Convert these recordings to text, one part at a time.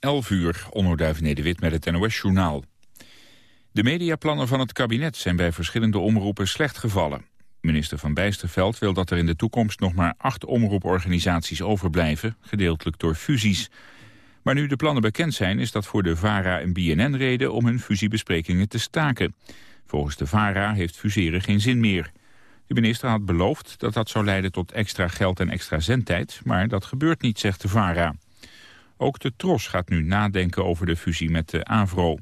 11 uur, Onno Nederwit met het NOS-journaal. De mediaplannen van het kabinet zijn bij verschillende omroepen slecht gevallen. Minister Van Bijsterveld wil dat er in de toekomst nog maar acht omroeporganisaties overblijven, gedeeltelijk door fusies. Maar nu de plannen bekend zijn, is dat voor de VARA en BNN reden om hun fusiebesprekingen te staken. Volgens de VARA heeft fuseren geen zin meer. De minister had beloofd dat dat zou leiden tot extra geld en extra zendtijd, maar dat gebeurt niet, zegt de VARA. Ook de TROS gaat nu nadenken over de fusie met de AVRO.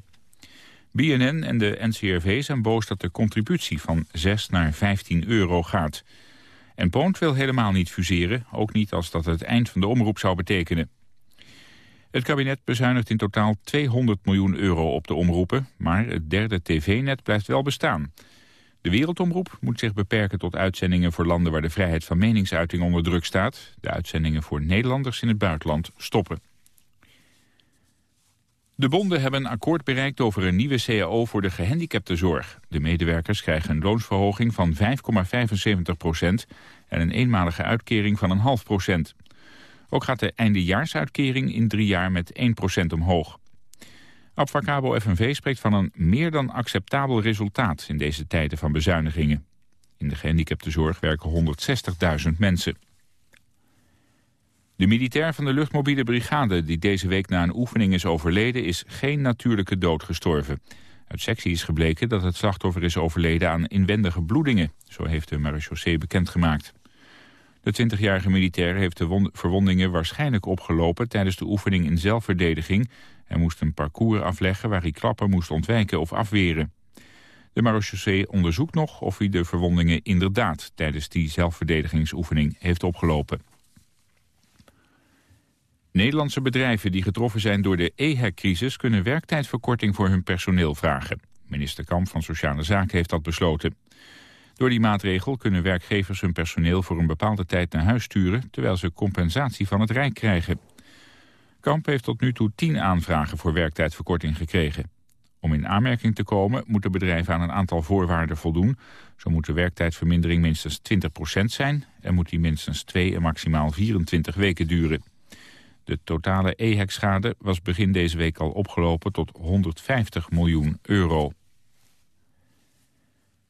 BNN en de NCRV zijn boos dat de contributie van 6 naar 15 euro gaat. En Poont wil helemaal niet fuseren, ook niet als dat het eind van de omroep zou betekenen. Het kabinet bezuinigt in totaal 200 miljoen euro op de omroepen, maar het derde tv-net blijft wel bestaan. De wereldomroep moet zich beperken tot uitzendingen voor landen waar de vrijheid van meningsuiting onder druk staat. De uitzendingen voor Nederlanders in het buitenland stoppen. De bonden hebben een akkoord bereikt over een nieuwe CAO voor de gehandicaptenzorg. De medewerkers krijgen een loonsverhoging van 5,75 procent en een eenmalige uitkering van een half procent. Ook gaat de eindejaarsuitkering in drie jaar met 1 procent omhoog. Abfacabo FNV spreekt van een meer dan acceptabel resultaat in deze tijden van bezuinigingen. In de gehandicaptenzorg werken 160.000 mensen. De militair van de luchtmobiele brigade die deze week na een oefening is overleden... is geen natuurlijke dood gestorven. Uit sectie is gebleken dat het slachtoffer is overleden aan inwendige bloedingen. Zo heeft de marechaussee bekendgemaakt. De 20-jarige militair heeft de verwondingen waarschijnlijk opgelopen... tijdens de oefening in zelfverdediging. Hij moest een parcours afleggen waar hij klappen moest ontwijken of afweren. De marechaussee onderzoekt nog of hij de verwondingen inderdaad... tijdens die zelfverdedigingsoefening heeft opgelopen. Nederlandse bedrijven die getroffen zijn door de EHEC-crisis... kunnen werktijdverkorting voor hun personeel vragen. Minister Kamp van Sociale Zaken heeft dat besloten. Door die maatregel kunnen werkgevers hun personeel voor een bepaalde tijd naar huis sturen... terwijl ze compensatie van het Rijk krijgen. Kamp heeft tot nu toe tien aanvragen voor werktijdverkorting gekregen. Om in aanmerking te komen moeten bedrijven aan een aantal voorwaarden voldoen. Zo moet de werktijdvermindering minstens 20% zijn... en moet die minstens 2 en maximaal 24 weken duren. De totale EHEC-schade was begin deze week al opgelopen tot 150 miljoen euro.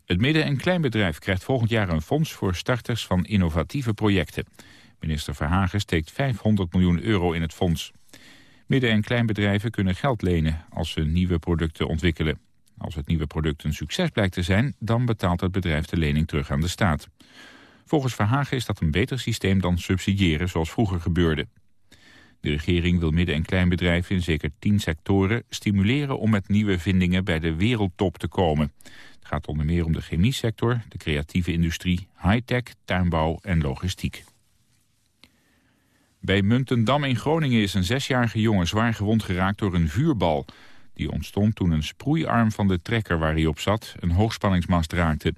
Het midden- en kleinbedrijf krijgt volgend jaar een fonds voor starters van innovatieve projecten. Minister Verhagen steekt 500 miljoen euro in het fonds. Midden- en kleinbedrijven kunnen geld lenen als ze nieuwe producten ontwikkelen. Als het nieuwe product een succes blijkt te zijn, dan betaalt het bedrijf de lening terug aan de staat. Volgens Verhagen is dat een beter systeem dan subsidiëren zoals vroeger gebeurde. De regering wil midden- en kleinbedrijven in zeker tien sectoren stimuleren om met nieuwe vindingen bij de wereldtop te komen. Het gaat onder meer om de chemiesector, de creatieve industrie, high-tech, tuinbouw en logistiek. Bij Muntendam in Groningen is een zesjarige jongen zwaar gewond geraakt door een vuurbal. Die ontstond toen een sproeiarm van de trekker waar hij op zat een hoogspanningsmast raakte.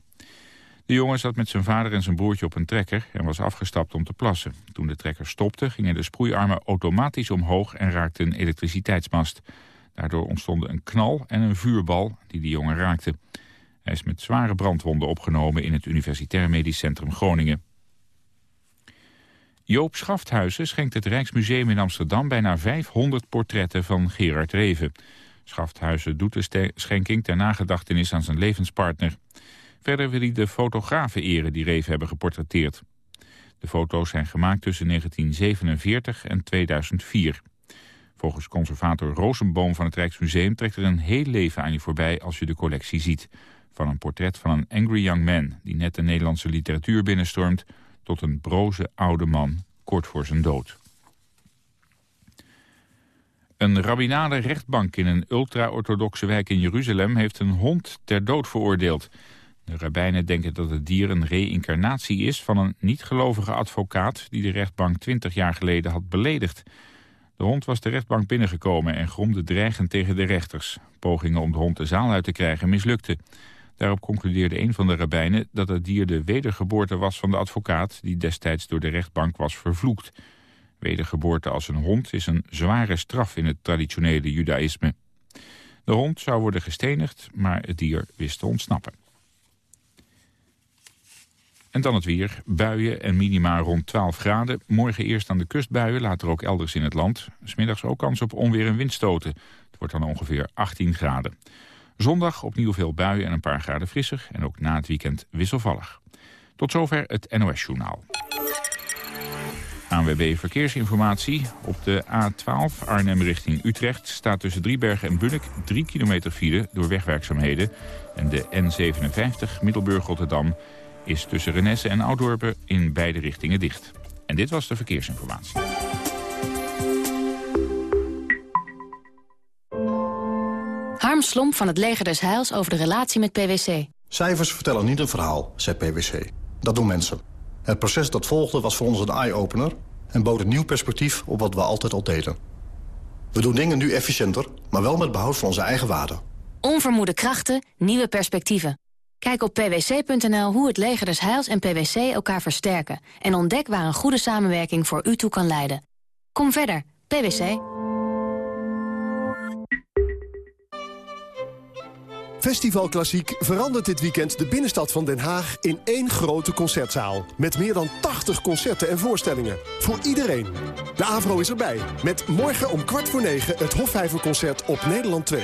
De jongen zat met zijn vader en zijn broertje op een trekker en was afgestapt om te plassen. Toen de trekker stopte gingen de sproeiarmen automatisch omhoog en raakten een elektriciteitsmast. Daardoor ontstonden een knal en een vuurbal die de jongen raakte. Hij is met zware brandwonden opgenomen in het Universitair Medisch Centrum Groningen. Joop Schafthuizen schenkt het Rijksmuseum in Amsterdam bijna 500 portretten van Gerard Reven. Schafthuizen doet de schenking ter nagedachtenis aan zijn levenspartner. Verder wil hij de fotografen eren die Reven hebben geportretteerd. De foto's zijn gemaakt tussen 1947 en 2004. Volgens conservator Rosenboom van het Rijksmuseum trekt er een heel leven aan je voorbij als je de collectie ziet. Van een portret van een angry young man die net de Nederlandse literatuur binnenstormt... tot een broze oude man kort voor zijn dood. Een rabbinale rechtbank in een ultra-orthodoxe wijk in Jeruzalem... heeft een hond ter dood veroordeeld. De rabbijnen denken dat het dier een reïncarnatie is van een niet-gelovige advocaat... die de rechtbank 20 jaar geleden had beledigd. De hond was de rechtbank binnengekomen en gromde dreigend tegen de rechters. Pogingen om de hond de zaal uit te krijgen mislukten. Daarop concludeerde een van de rabbijnen dat het dier de wedergeboorte was van de advocaat... die destijds door de rechtbank was vervloekt. Wedergeboorte als een hond is een zware straf in het traditionele judaïsme. De hond zou worden gestenigd, maar het dier wist te ontsnappen. En dan het weer. Buien en minima rond 12 graden. Morgen eerst aan de kust buien, later ook elders in het land. Smiddags ook kans op onweer en windstoten. Het wordt dan ongeveer 18 graden. Zondag opnieuw veel buien en een paar graden frisser. En ook na het weekend wisselvallig. Tot zover het NOS-journaal. ANWB Verkeersinformatie. Op de A12 Arnhem richting Utrecht staat tussen Driebergen en Bunnik 3 kilometer file door wegwerkzaamheden. En de N57 Middelburg-Rotterdam is tussen Renesse en Oudorpen in beide richtingen dicht. En dit was de verkeersinformatie. Harm Slomp van het Leger des Heils over de relatie met PwC. Cijfers vertellen niet een verhaal, zei PwC. Dat doen mensen. Het proces dat volgde was voor ons een eye-opener... en bood een nieuw perspectief op wat we altijd al deden. We doen dingen nu efficiënter, maar wel met behoud van onze eigen waarden. Onvermoede krachten, nieuwe perspectieven. Kijk op pwc.nl hoe het leger des Heils en PwC elkaar versterken... en ontdek waar een goede samenwerking voor u toe kan leiden. Kom verder, PwC. Festival Klassiek verandert dit weekend de binnenstad van Den Haag in één grote concertzaal. Met meer dan 80 concerten en voorstellingen. Voor iedereen. De AVRO is erbij. Met morgen om kwart voor negen het Hofvijverconcert op Nederland 2.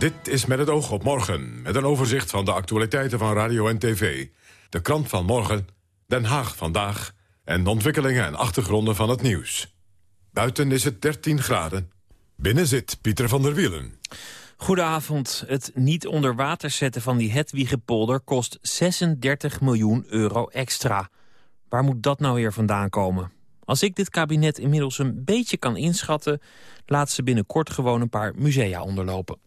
Dit is met het oog op morgen, met een overzicht van de actualiteiten van radio en tv. De krant van morgen, Den Haag vandaag... en de ontwikkelingen en achtergronden van het nieuws. Buiten is het 13 graden. Binnen zit Pieter van der Wielen. Goedenavond. Het niet onder water zetten van die Hedwiegepolder kost 36 miljoen euro extra. Waar moet dat nou weer vandaan komen? Als ik dit kabinet inmiddels een beetje kan inschatten... laat ze binnenkort gewoon een paar musea onderlopen.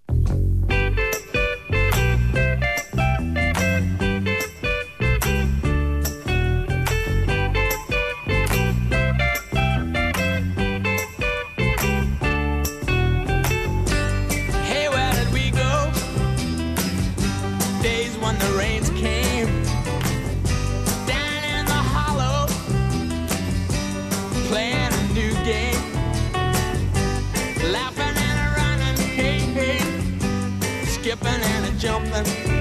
And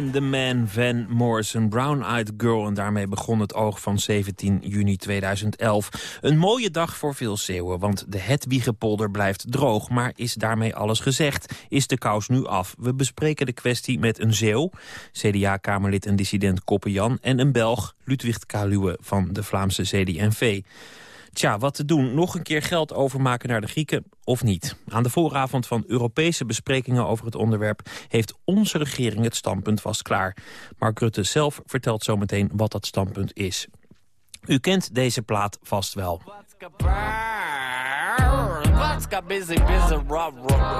Van the Man Van Morrison, Brown Eyed Girl. En daarmee begon het oog van 17 juni 2011. Een mooie dag voor veel Zeeuwen, want de Hetwiegepolder blijft droog. Maar is daarmee alles gezegd? Is de kous nu af? We bespreken de kwestie met een Zeeuw, CDA-kamerlid en dissident Koppe Jan... en een Belg, Ludwig Kaluwe van de Vlaamse CD&V. Tja, wat te doen? Nog een keer geld overmaken naar de Grieken of niet? Aan de vooravond van Europese besprekingen over het onderwerp... heeft onze regering het standpunt vast klaar. Mark Rutte zelf vertelt zometeen wat dat standpunt is. U kent deze plaat vast wel.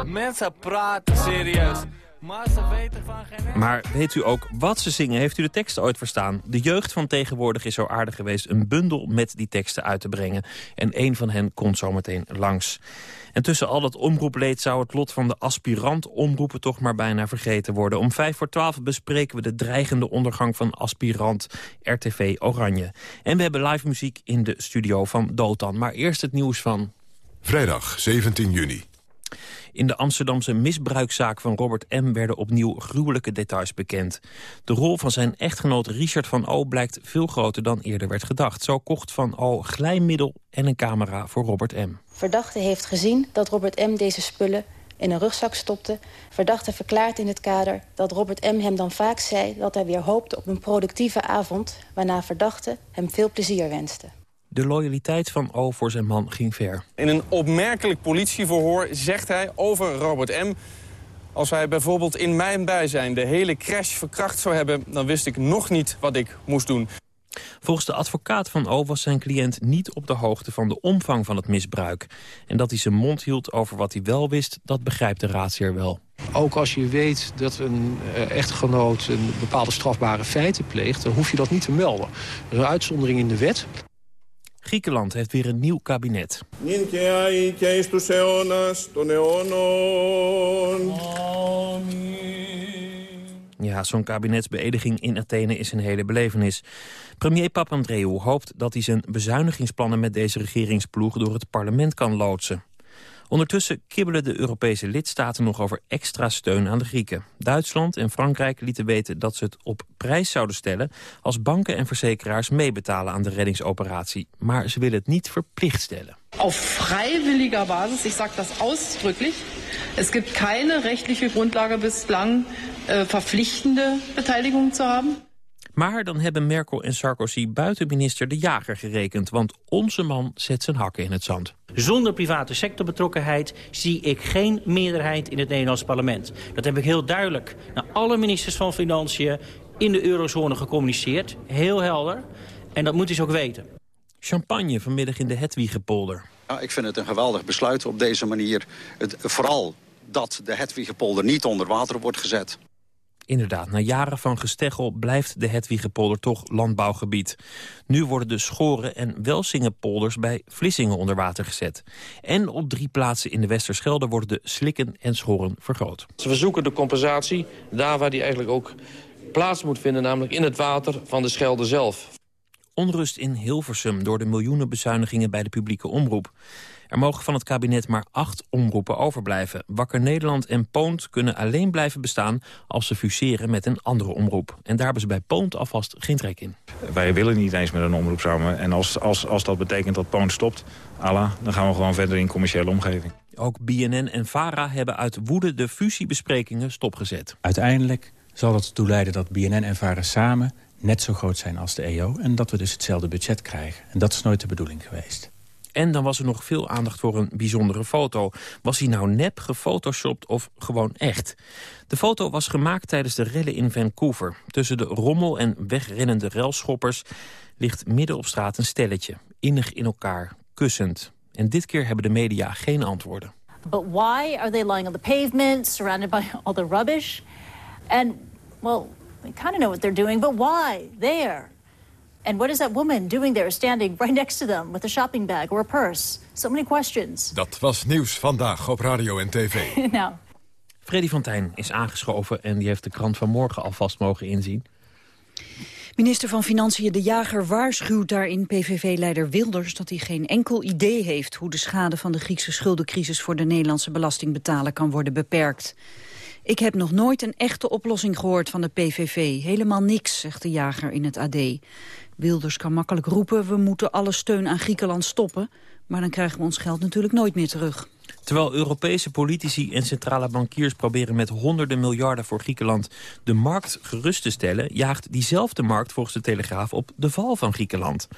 Mensen praten serieus. Maar ze weten van geen... Maar weet u ook wat ze zingen? Heeft u de teksten ooit verstaan? De jeugd van tegenwoordig is zo aardig geweest... een bundel met die teksten uit te brengen. En een van hen komt zometeen langs. En tussen al dat omroepleed zou het lot van de aspirant-omroepen... toch maar bijna vergeten worden. Om vijf voor twaalf bespreken we de dreigende ondergang van aspirant RTV Oranje. En we hebben live muziek in de studio van Dotan. Maar eerst het nieuws van... Vrijdag 17 juni. In de Amsterdamse misbruikzaak van Robert M. werden opnieuw gruwelijke details bekend. De rol van zijn echtgenoot Richard van O. blijkt veel groter dan eerder werd gedacht. Zo kocht van O. glijmiddel en een camera voor Robert M. Verdachte heeft gezien dat Robert M. deze spullen in een rugzak stopte. Verdachte verklaart in het kader dat Robert M. hem dan vaak zei... dat hij weer hoopte op een productieve avond... waarna verdachte hem veel plezier wenste. De loyaliteit van O voor zijn man ging ver. In een opmerkelijk politieverhoor zegt hij over Robert M. Als hij bijvoorbeeld in mijn bijzijn de hele crash verkracht zou hebben... dan wist ik nog niet wat ik moest doen. Volgens de advocaat van O was zijn cliënt niet op de hoogte van de omvang van het misbruik. En dat hij zijn mond hield over wat hij wel wist, dat begrijpt de raadsheer wel. Ook als je weet dat een uh, echtgenoot een bepaalde strafbare feiten pleegt... dan hoef je dat niet te melden. Er is een uitzondering in de wet. Griekenland heeft weer een nieuw kabinet. Ja, zo'n kabinetsbeëdiging in Athene is een hele belevenis. Premier Papandreou hoopt dat hij zijn bezuinigingsplannen met deze regeringsploeg door het parlement kan loodsen. Ondertussen kibbelen de Europese lidstaten nog over extra steun aan de Grieken. Duitsland en Frankrijk lieten weten dat ze het op prijs zouden stellen... als banken en verzekeraars meebetalen aan de reddingsoperatie. Maar ze willen het niet verplicht stellen. Auf freiwilliger Basis, ich sage das ausdrücklich. Es gibt keine rechtliche Grundlage bislang, äh, verpflichtende Beteiligung zu haben. Maar dan hebben Merkel en Sarkozy buitenminister De Jager gerekend... want onze man zet zijn hakken in het zand. Zonder private sectorbetrokkenheid zie ik geen meerderheid in het Nederlands parlement. Dat heb ik heel duidelijk naar alle ministers van Financiën in de eurozone gecommuniceerd. Heel helder. En dat moet u ook weten. Champagne vanmiddag in de Hetwiegepolder. Ja, ik vind het een geweldig besluit op deze manier. Het, vooral dat de Hetwiegepolder niet onder water wordt gezet. Inderdaad, na jaren van gesteggel blijft de Hetwiegepolder toch landbouwgebied. Nu worden de Schoren en Welsingenpolders bij Vlissingen onder water gezet. En op drie plaatsen in de Westerschelde worden de Slikken en Schoren vergroot. Ze verzoeken de compensatie daar waar die eigenlijk ook plaats moet vinden... namelijk in het water van de Schelde zelf. Onrust in Hilversum door de miljoenen bezuinigingen bij de publieke omroep. Er mogen van het kabinet maar acht omroepen overblijven. Wakker Nederland en Poont kunnen alleen blijven bestaan als ze fuseren met een andere omroep. En daar hebben ze bij Poont alvast geen trek in. Wij willen niet eens met een omroep samen. En als, als, als dat betekent dat Poont stopt, Allah, dan gaan we gewoon verder in commerciële omgeving. Ook BNN en VARA hebben uit woede de fusiebesprekingen stopgezet. Uiteindelijk zal dat ertoe leiden dat BNN en VARA samen net zo groot zijn als de EO... en dat we dus hetzelfde budget krijgen. En dat is nooit de bedoeling geweest. En dan was er nog veel aandacht voor een bijzondere foto. Was hij nou nep, gefotoshopt of gewoon echt? De foto was gemaakt tijdens de rellen in Vancouver. Tussen de rommel en wegrennende relschoppers ligt midden op straat een stelletje. Innig in elkaar, kussend. En dit keer hebben de media geen antwoorden. But why are they lying on the pavement, surrounded by all the rubbish? And, well, we kind of know what they're doing, but why? There. And what is that woman doing there, standing right next to them with a shopping bag or a purse? So many questions. Dat was nieuws vandaag op radio en tv. nou. Freddy Fontijn is aangeschoven en die heeft de krant van morgen alvast mogen inzien. Minister van Financiën De Jager waarschuwt daarin PVV-leider Wilders... dat hij geen enkel idee heeft hoe de schade van de Griekse schuldencrisis... voor de Nederlandse belastingbetaler kan worden beperkt. Ik heb nog nooit een echte oplossing gehoord van de PVV. Helemaal niks, zegt de jager in het AD. Wilders kan makkelijk roepen, we moeten alle steun aan Griekenland stoppen. Maar dan krijgen we ons geld natuurlijk nooit meer terug. Terwijl Europese politici en centrale bankiers proberen met honderden miljarden voor Griekenland de markt gerust te stellen, jaagt diezelfde markt volgens de Telegraaf op de val van Griekenland.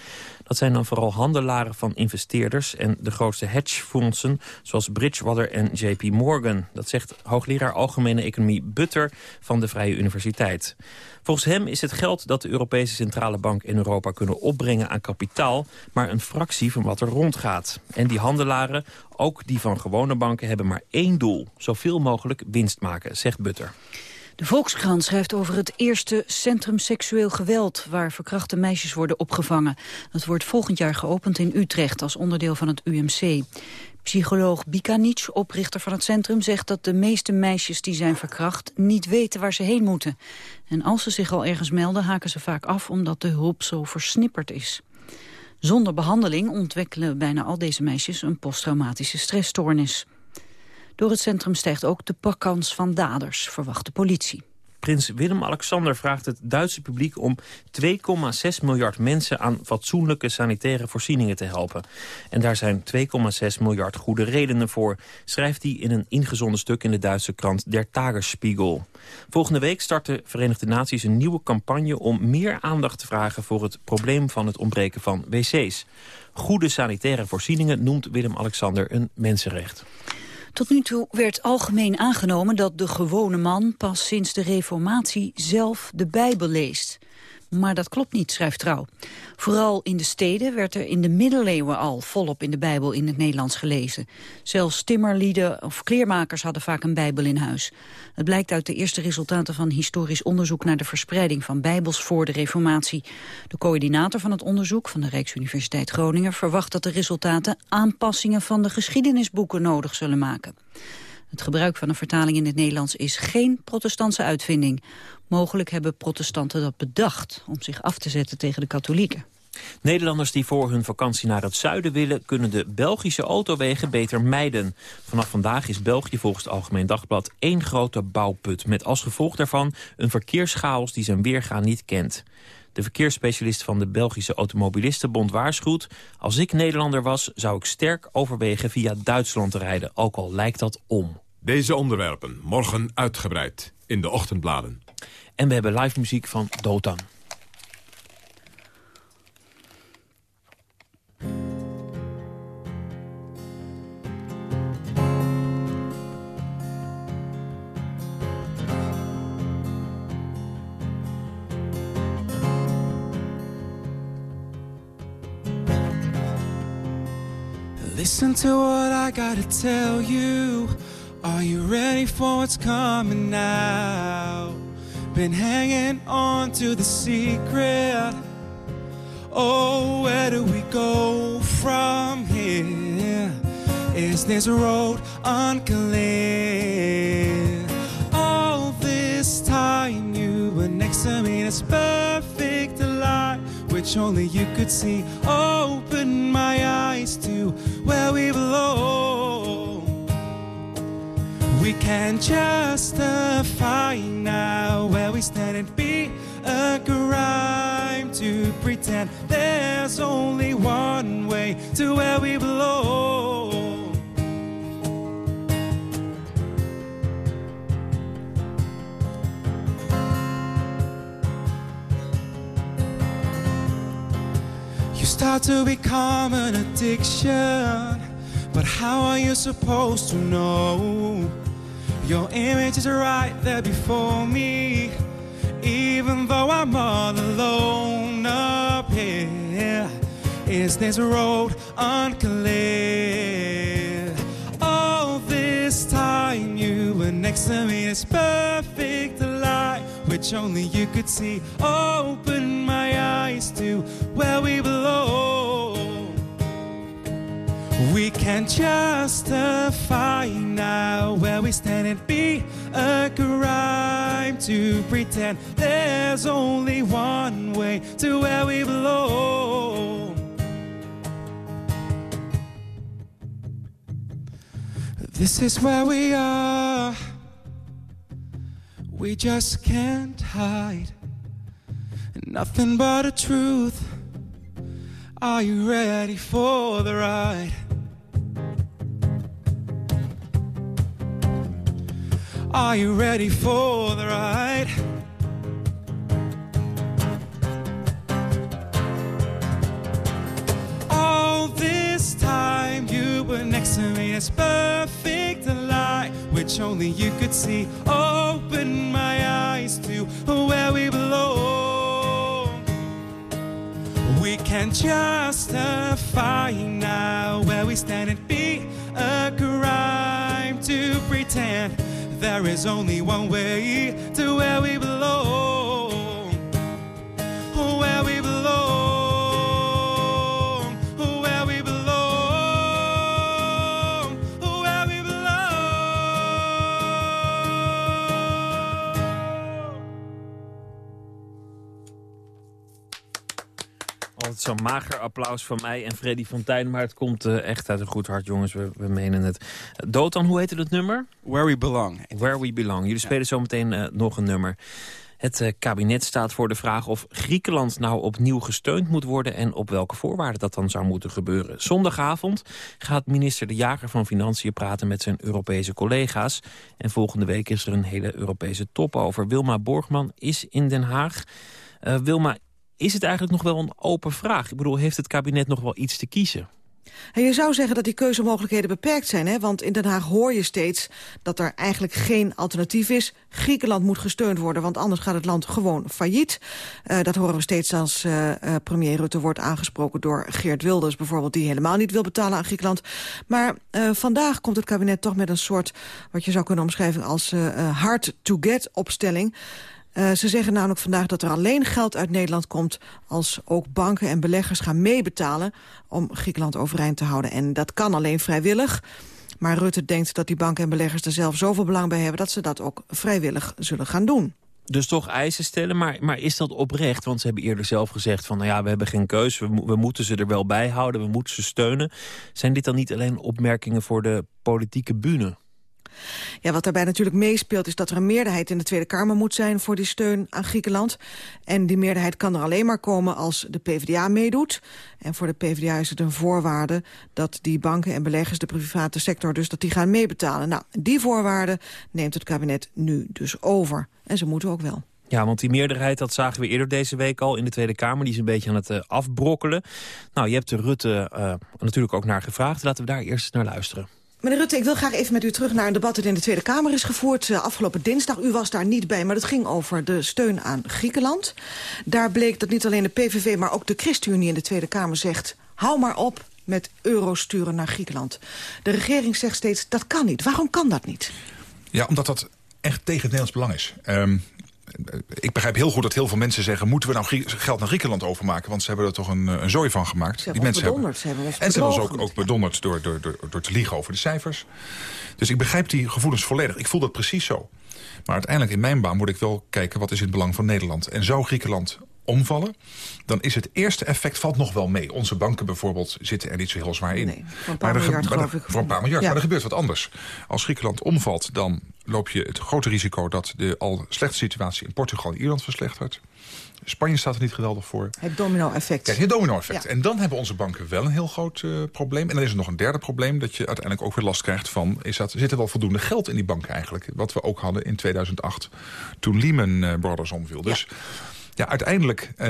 Dat zijn dan vooral handelaren van investeerders en de grootste hedgefondsen zoals Bridgewater en JP Morgan. Dat zegt hoogleraar Algemene Economie Butter van de Vrije Universiteit. Volgens hem is het geld dat de Europese Centrale Bank in Europa kunnen opbrengen aan kapitaal... maar een fractie van wat er rondgaat. En die handelaren, ook die van gewone banken, hebben maar één doel. Zoveel mogelijk winst maken, zegt Butter. De Volkskrant schrijft over het eerste centrum seksueel geweld... waar verkrachte meisjes worden opgevangen. Dat wordt volgend jaar geopend in Utrecht als onderdeel van het UMC. Psycholoog Bikanic, oprichter van het centrum, zegt dat de meeste meisjes die zijn verkracht niet weten waar ze heen moeten. En als ze zich al ergens melden, haken ze vaak af omdat de hulp zo versnipperd is. Zonder behandeling ontwikkelen bijna al deze meisjes een posttraumatische stressstoornis. Door het centrum stijgt ook de pakkans van daders, verwacht de politie. Prins Willem-Alexander vraagt het Duitse publiek om 2,6 miljard mensen aan fatsoenlijke sanitaire voorzieningen te helpen. En daar zijn 2,6 miljard goede redenen voor, schrijft hij in een ingezonden stuk in de Duitse krant Der Tagesspiegel. Volgende week start de Verenigde Naties een nieuwe campagne om meer aandacht te vragen voor het probleem van het ontbreken van wc's. Goede sanitaire voorzieningen noemt Willem-Alexander een mensenrecht. Tot nu toe werd algemeen aangenomen dat de gewone man pas sinds de reformatie zelf de Bijbel leest. Maar dat klopt niet, schrijft Trouw. Vooral in de steden werd er in de middeleeuwen al volop in de Bijbel in het Nederlands gelezen. Zelfs timmerlieden of kleermakers hadden vaak een Bijbel in huis. Het blijkt uit de eerste resultaten van historisch onderzoek naar de verspreiding van Bijbels voor de Reformatie. De coördinator van het onderzoek van de Rijksuniversiteit Groningen verwacht dat de resultaten aanpassingen van de geschiedenisboeken nodig zullen maken. Het gebruik van een vertaling in het Nederlands is geen protestantse uitvinding. Mogelijk hebben protestanten dat bedacht om zich af te zetten tegen de katholieken. Nederlanders die voor hun vakantie naar het zuiden willen... kunnen de Belgische autowegen beter mijden. Vanaf vandaag is België volgens het Algemeen Dagblad één grote bouwput... met als gevolg daarvan een verkeerschaos die zijn weergaan niet kent. De verkeersspecialist van de Belgische Automobilistenbond waarschuwt... als ik Nederlander was, zou ik sterk overwegen via Duitsland te rijden... ook al lijkt dat om. Deze onderwerpen morgen uitgebreid in de ochtendbladen. En we hebben live muziek van Dotan. Listen to what I gotta tell you. Are you ready for what's coming now? Been hanging on to the secret. Oh, where do we go from here? Is this road unclear? All this time you were next to me, in it's perfect light, which only you could see. Open my eyes to where we belong. We can justify now where we stand and be a crime to pretend there's only one way to where we belong. You start to become an addiction, but how are you supposed to know? Your image is right there before me, even though I'm all alone up here. Is this road unclear? All this time you were next to me, this perfect light, which only you could see. Open We can justify now where we stand and be a crime to pretend there's only one way to where we belong. This is where we are. We just can't hide. Nothing but the truth. Are you ready for the ride? Are you ready for the ride? All this time you were next to me as perfect light, which only you could see. Open my eyes to where we belong. We can justify now where we stand and be a crime to pretend there is only one way to where we belong. Where we belong. Altijd zo'n mager applaus van mij en Freddy Fontijn. Maar het komt eh, echt uit een goed hart, jongens. We, we menen het. Dotan, hoe heette het nummer? Where We Belong. Where We Belong. Jullie spelen zometeen uh, nog een nummer. Het uh, kabinet staat voor de vraag of Griekenland nou opnieuw gesteund moet worden... en op welke voorwaarden dat dan zou moeten gebeuren. Zondagavond gaat minister De Jager van Financiën praten met zijn Europese collega's. En volgende week is er een hele Europese top over. Wilma Borgman is in Den Haag. Uh, Wilma, is het eigenlijk nog wel een open vraag? Ik bedoel, heeft het kabinet nog wel iets te kiezen? En je zou zeggen dat die keuzemogelijkheden beperkt zijn. Hè? Want in Den Haag hoor je steeds dat er eigenlijk geen alternatief is. Griekenland moet gesteund worden, want anders gaat het land gewoon failliet. Uh, dat horen we steeds als uh, uh, premier Rutte wordt aangesproken door Geert Wilders... bijvoorbeeld, die helemaal niet wil betalen aan Griekenland. Maar vandaag komt het kabinet toch met een soort... wat je zou kunnen omschrijven als hard-to-get opstelling... Uh, ze zeggen namelijk vandaag dat er alleen geld uit Nederland komt... als ook banken en beleggers gaan meebetalen om Griekenland overeind te houden. En dat kan alleen vrijwillig. Maar Rutte denkt dat die banken en beleggers er zelf zoveel belang bij hebben... dat ze dat ook vrijwillig zullen gaan doen. Dus toch eisen stellen, maar, maar is dat oprecht? Want ze hebben eerder zelf gezegd van... nou ja, we hebben geen keus, we, we moeten ze er wel bij houden... we moeten ze steunen. Zijn dit dan niet alleen opmerkingen voor de politieke bühne? Ja, wat daarbij natuurlijk meespeelt is dat er een meerderheid in de Tweede Kamer moet zijn voor die steun aan Griekenland. En die meerderheid kan er alleen maar komen als de PvdA meedoet. En voor de PvdA is het een voorwaarde dat die banken en beleggers, de private sector, dus dat die gaan meebetalen. Nou, die voorwaarden neemt het kabinet nu dus over. En ze moeten ook wel. Ja, want die meerderheid, dat zagen we eerder deze week al in de Tweede Kamer. Die is een beetje aan het uh, afbrokkelen. Nou, je hebt de Rutte uh, natuurlijk ook naar gevraagd. Laten we daar eerst naar luisteren. Meneer Rutte, ik wil graag even met u terug naar een debat dat in de Tweede Kamer is gevoerd uh, afgelopen dinsdag. U was daar niet bij, maar het ging over de steun aan Griekenland. Daar bleek dat niet alleen de PVV, maar ook de ChristenUnie in de Tweede Kamer zegt... hou maar op met euro sturen naar Griekenland. De regering zegt steeds, dat kan niet. Waarom kan dat niet? Ja, omdat dat echt tegen het Nederlands belang is. Um, ik begrijp heel goed dat heel veel mensen zeggen... moeten we nou geld naar Griekenland overmaken? Want ze hebben er toch een, een zooi van gemaakt. Ze Die mensen hebben, ze hebben En ze hebben ons ook, ook bedonderd door, door, door, door te liegen over de cijfers. Dus ik begrijp die gevoelens volledig. Ik voel dat precies zo. Maar uiteindelijk in mijn baan moet ik wel kijken... wat is in het belang van Nederland. En zou Griekenland omvallen... dan is het eerste effect valt nog wel mee. Onze banken bijvoorbeeld zitten er niet zo heel zwaar in. Nee, voor een paar ge- miljard, maar er- geloof ik. Voor een paar miljard, Ja. maar er gebeurt wat anders. Als Griekenland omvalt, dan loop je het grote risico... dat de al slechte situatie in Portugal en Ierland verslechtert. Spanje staat er niet geweldig voor. Het domino-effect. Kijk, het domino-effect. Ja. En dan hebben onze banken wel een heel groot eh, probleem. En dan is er nog een derde probleem... dat je uiteindelijk ook weer last krijgt van... Is dat, zit er wel voldoende geld in die banken eigenlijk? Wat we ook hadden in 2008 toen Lehman eh, Brothers omviel. Dus ja, uiteindelijk eh,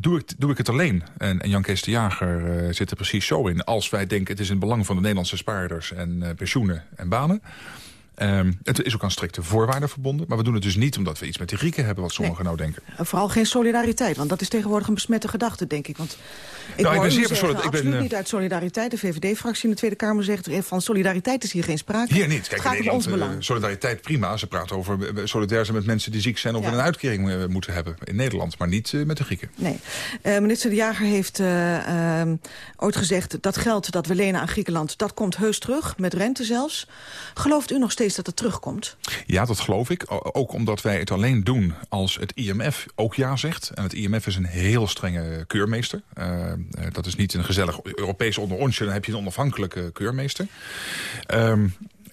doe, ik, doe ik het alleen. En, en Jan Kees de Jager eh, zit er precies zo in. Als wij denken het is in het belang van de Nederlandse spaarders... en eh, pensioenen en banen... Ehm, het is ook aan strikte voorwaarden verbonden. Maar we doen het dus niet omdat we iets met de Grieken hebben... wat sommigen nou denken. En Vooral geen solidariteit, want dat is tegenwoordig een besmette gedachte, denk ik. Want ik Nou, ik ben zeer zeggen, ik ben, absoluut eh, niet uit solidariteit. De VVD-fractie in de Tweede Kamer zegt eh, van solidariteit is hier geen sprake. Hier niet. Het Kijk, gaat in om ons Nederland, belang. eh, solidariteit prima. Ze praten over eh, solidair zijn met mensen die ziek zijn... of Ja. een uitkering eh, moeten hebben in Nederland. Maar niet eh, met de Grieken. Nee. Eh, minister De Jager heeft eh, ehm, ooit gezegd... dat geld dat we lenen aan Griekenland, dat komt heus terug. Met rente zelfs. Gelooft u nog steeds dat het terugkomt? Ja, dat geloof ik. Ook omdat wij het alleen doen als het IMF ook ja zegt. En het IMF is een heel strenge keurmeester. Eh, eh, dat is niet een gezellig Europees onder onsje. Dan heb je een onafhankelijke keurmeester. Maar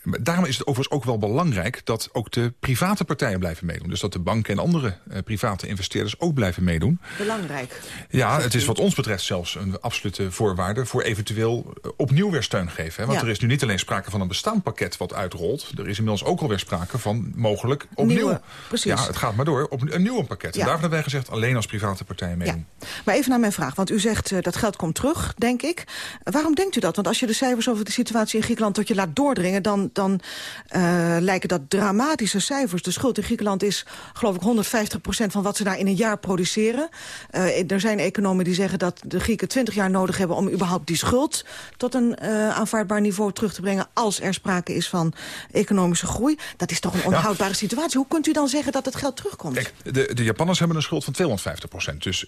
Daarom is het overigens ook wel belangrijk dat ook de private partijen blijven meedoen. Dus dat de banken en andere eh, private investeerders ook blijven meedoen. Belangrijk. Ja, het is wat ons betreft zelfs een absolute voorwaarde... voor eventueel eh, opnieuw weer steun geven. Hè? Want Ja. er is nu niet alleen sprake van een bestaand pakket wat uitrolt... er is inmiddels ook alweer sprake van mogelijk opnieuw. Nieuwe, precies. Ja, het gaat maar door. Op een nieuw pakket. Ja. En daarvan hebben wij gezegd alleen als private partijen meedoen. Maar even naar mijn vraag, want u zegt eh, dat geld komt terug, denk ik. Waarom denkt u dat? Want als je de cijfers over de situatie in Griekenland tot je laat doordringen... dan, dan eh, lijken dat dramatische cijfers. De schuld in Griekenland is, geloof ik, 150% van wat ze daar in een jaar produceren. Eh, er zijn economen die zeggen dat de Grieken 20 jaar nodig hebben... om überhaupt die schuld tot een eh, aanvaardbaar niveau terug te brengen... als er sprake is van economische groei. Dat is toch een onhoudbare situatie. Hoe kunt u dan zeggen dat het geld terugkomt? Kijk, de, de Japanners hebben een schuld van 250 procent. Dus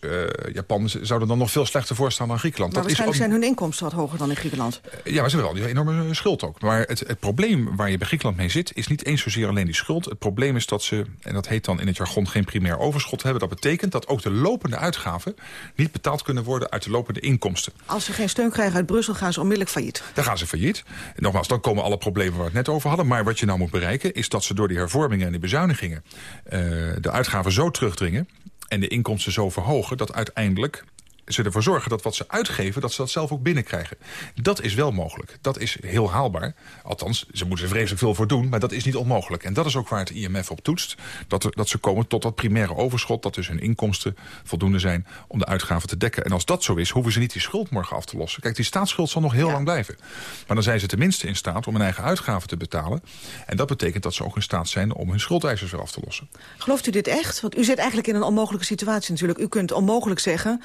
Japan zou er dan nog veel slechter voor staan dan Griekenland. maar dat is waarschijnlijk ook- zijn hun inkomsten wat hoger dan in Griekenland. Ja, maar ze hebben wel die enorme schuld ook. Maar het, het probleem waar je bij Griekenland mee zit... is niet eens zozeer alleen die schuld. Het probleem is dat ze, en dat heet dan in het jargon... geen primair overschot hebben. Dat betekent dat ook de lopende uitgaven... niet betaald kunnen worden uit de lopende inkomsten. Als ze geen steun krijgen uit Brussel, gaan ze onmiddellijk failliet. Dan gaan ze failliet. Nogmaals, dan komen alle problemen waar we het net over hadden. Maar wat je nou moet bereiken... is dat ze door die hervormingen en die bezuinigingen... eh, de uitgaven zo terugdringen... en de inkomsten zo verhogen... dat uiteindelijk ze ervoor zorgen dat wat ze uitgeven... dat ze dat zelf ook binnenkrijgen. Dat is wel mogelijk. Dat is heel haalbaar. Althans, ze moeten er vreselijk veel voor doen... maar dat is niet onmogelijk. En dat is ook waar het IMF op toetst. Dat, er, dat ze komen tot dat primaire overschot... dat dus hun inkomsten voldoende zijn om de uitgaven te dekken. En als dat zo is, hoeven ze niet die schuld morgen af te lossen. Kijk, die staatsschuld zal nog heel lang blijven. Maar dan zijn ze tenminste in staat om hun eigen uitgaven te betalen. En dat betekent dat ze ook in staat zijn... om hun schuldeisers weer af te lossen. Gelooft u dit echt? Want u zit eigenlijk in een onmogelijke situatie natuurlijk. U kunt onmogelijk zeggen,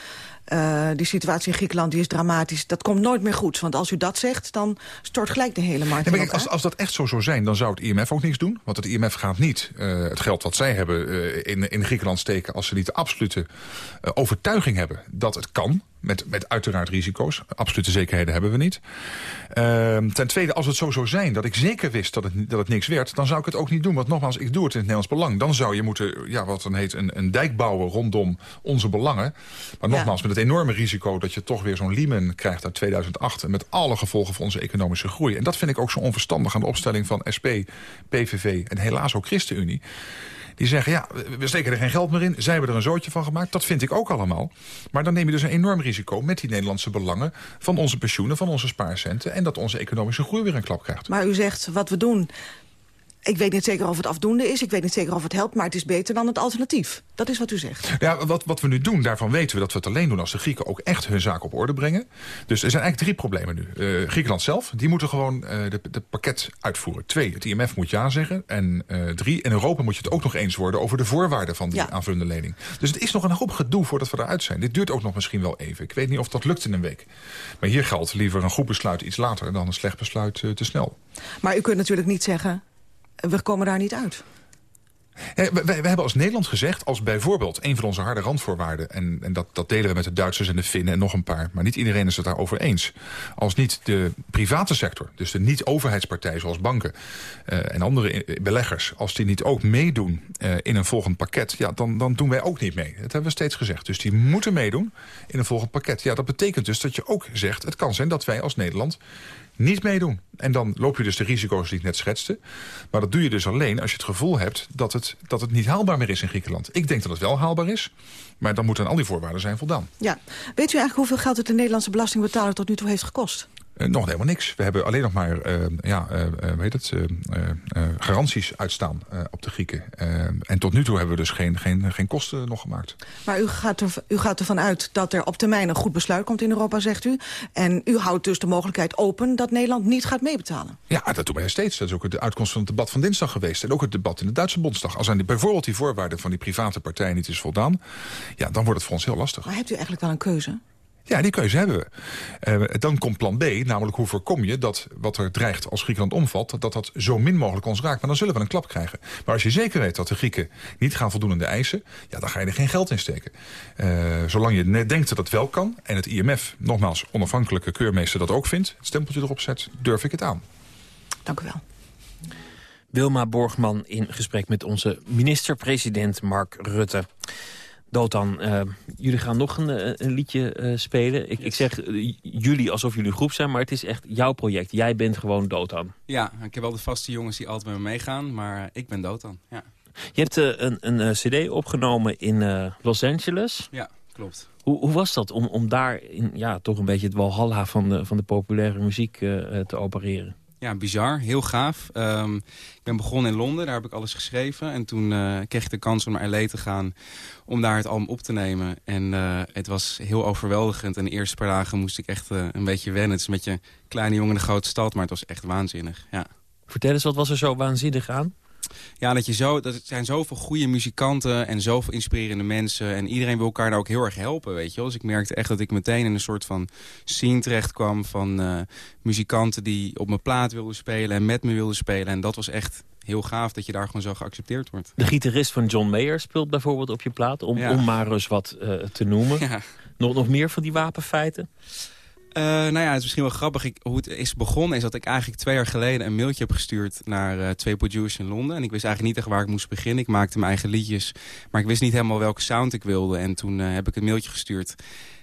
eh, die situatie in Griekenland die is dramatisch. Dat komt nooit meer goed. Want als u dat zegt, dan stort gelijk de hele markt in als, als dat echt zo zou zijn, dan zou het IMF ook niks doen. Want het IMF gaat niet eh, het geld wat zij hebben eh, in, in Griekenland steken... als ze niet de absolute overtuiging hebben dat het kan. Met, met uiteraard risico's. Absolute zekerheden hebben we niet. Ehm, ten tweede, als het zo zou zijn dat ik zeker wist dat het, dat het niks werd... dan zou ik het ook niet doen. Want nogmaals, ik doe het in het Nederlands Belang. Dan zou je moeten, ja, wat dan heet, een, een dijk bouwen rondom onze belangen. Maar nogmaals, met het enorme risico dat je toch weer zo'n Lehman krijgt uit 2008... en met alle gevolgen voor onze economische groei. En dat vind ik ook zo onverstandig aan de opstelling van SP, PVV en helaas ook ChristenUnie. Die zeggen, ja, we steken er geen geld meer in. Zij hebben er een zootje van gemaakt. Dat vind ik ook allemaal. Maar dan neem je dus een enorm risico met die Nederlandse belangen... van onze pensioenen, van onze spaarcenten... en dat onze economische groei weer een klap krijgt. Maar u zegt, wat we doen... Ik weet niet zeker of het afdoende is, ik weet niet zeker of het helpt... maar het is beter dan het alternatief. Dat is wat u zegt. Ja, wat, wat we nu doen, daarvan weten we dat we het alleen doen... als de Grieken ook echt hun zaak op orde brengen. Dus er zijn eigenlijk drie problemen nu. Eh, Griekenland zelf, die moeten gewoon eh de, de pakket uitvoeren. Twee, het IMF moet ja zeggen. En eh, drie, in Europa moet je het ook nog eens worden... over de voorwaarden van die aanvullende lening. Dus het is nog een hoop gedoe voordat we eruit zijn. Dit duurt ook nog misschien wel even. Ik weet niet of dat lukt in een week. Maar hier geldt liever een goed besluit iets later... dan een slecht besluit te snel. Maar u kunt natuurlijk niet zeggen, we komen daar niet uit. We, hebben als Nederland gezegd, als bijvoorbeeld een van onze harde randvoorwaarden... en, en dat, dat delen we met de Duitsers en de Finnen en nog een paar... maar niet iedereen is het daarover eens. Als niet de private sector, dus de niet-overheidspartijen zoals banken... Uh, en andere beleggers, als die niet ook meedoen uh, in een volgend pakket... Ja, dan, dan doen wij ook niet mee. Dat hebben we steeds gezegd. Dus die moeten meedoen in een volgend pakket. Ja, dat betekent dus dat je ook zegt... het kan zijn dat wij als Nederland niet meedoen. En dan loop je dus de risico's die ik net schetste. Maar dat doe je dus alleen als je het gevoel hebt dat het, dat het niet haalbaar meer is in Griekenland. Ik denk dat het wel haalbaar is, maar dan moeten al die voorwaarden zijn voldaan. Ja. Weet u eigenlijk hoeveel geld het de Nederlandse belastingbetaler tot nu toe heeft gekost? Uh, nog helemaal niks. We hebben alleen nog maar uh, ja, weet het, garanties uitstaan op de Grieken. en tot nu toe hebben we dus geen, geen, geen kosten nog gemaakt. Maar u gaat, er, u gaat ervan uit dat er op termijn een goed besluit komt in Europa, zegt u. En u houdt dus de mogelijkheid open dat Nederland niet gaat meebetalen. Ja, dat doen wij steeds. Dat is ook de uitkomst van het debat van dinsdag geweest. En ook het debat in de Duitse Bondsdag. Als aan die, bijvoorbeeld die voorwaarden van die private partij niet is voldaan... ja, dan wordt het voor ons heel lastig. Maar hebt u eigenlijk wel een keuze? Ja, die keuze hebben we. Uh, dan komt plan B, namelijk hoe voorkom je dat wat er dreigt als Griekenland omvalt... dat dat zo min mogelijk ons raakt. Maar dan zullen we een klap krijgen. Maar als je zeker weet dat de Grieken niet gaan voldoen aan de eisen... ja, dan ga je er geen geld in steken. Uh, zolang je net denkt dat dat wel kan... en het IMF, nogmaals, onafhankelijke keurmeester dat ook vindt... het stempeltje erop zet, durf ik het aan. Dank u wel. Wilma Borgman in gesprek met onze minister-president Mark Rutte. Dotan, uh, jullie gaan nog een, een liedje uh, spelen. Ik, yes. ik zeg uh, jullie alsof jullie groep zijn, maar het is echt jouw project. Jij bent gewoon Dotan. Ja, ik heb wel de vaste jongens die altijd met me meegaan, maar ik ben Dotan, ja. Je hebt een, een cd opgenomen in Los Angeles. Ja, klopt. Hoe, hoe, was dat om, om daar in, ja, toch een beetje het walhalla van de, van de populaire muziek te opereren? Ja, bizar. Heel gaaf. Um, ik ben begonnen in Londen, daar heb ik alles geschreven. En toen uh, kreeg ik de kans om naar L.A. te gaan om daar het album op te nemen. En uh, het was heel overweldigend. En de eerste paar dagen moest ik echt uh, een beetje wennen. Het is beetje een kleine jongen in een grote stad, maar het was echt waanzinnig. Ja. Vertel eens, wat was er zo waanzinnig aan? Ja, dat je zo, dat zijn zoveel goede muzikanten en zoveel inspirerende mensen. En iedereen wil elkaar daar ook heel erg helpen, weet je wel. Dus ik merkte echt dat ik meteen in een soort van scene terecht kwam van uh, muzikanten die op mijn plaat wilden spelen en met me wilden spelen. En dat was echt heel gaaf dat je daar gewoon zo geaccepteerd wordt. De gitarist van John Mayer speelt bijvoorbeeld op je plaat, om, ja. om maar eens wat uh, te noemen. Ja. Nog, nog meer van die wapenfeiten? Uh, nou ja, het is misschien wel grappig. Hoe het is begonnen is dat ik eigenlijk twee jaar geleden een mailtje heb gestuurd naar uh, twee producers in Londen. En ik wist eigenlijk niet echt waar ik moest beginnen. Ik maakte mijn eigen liedjes, maar ik wist niet helemaal welke sound ik wilde. En toen uh, heb ik een mailtje gestuurd.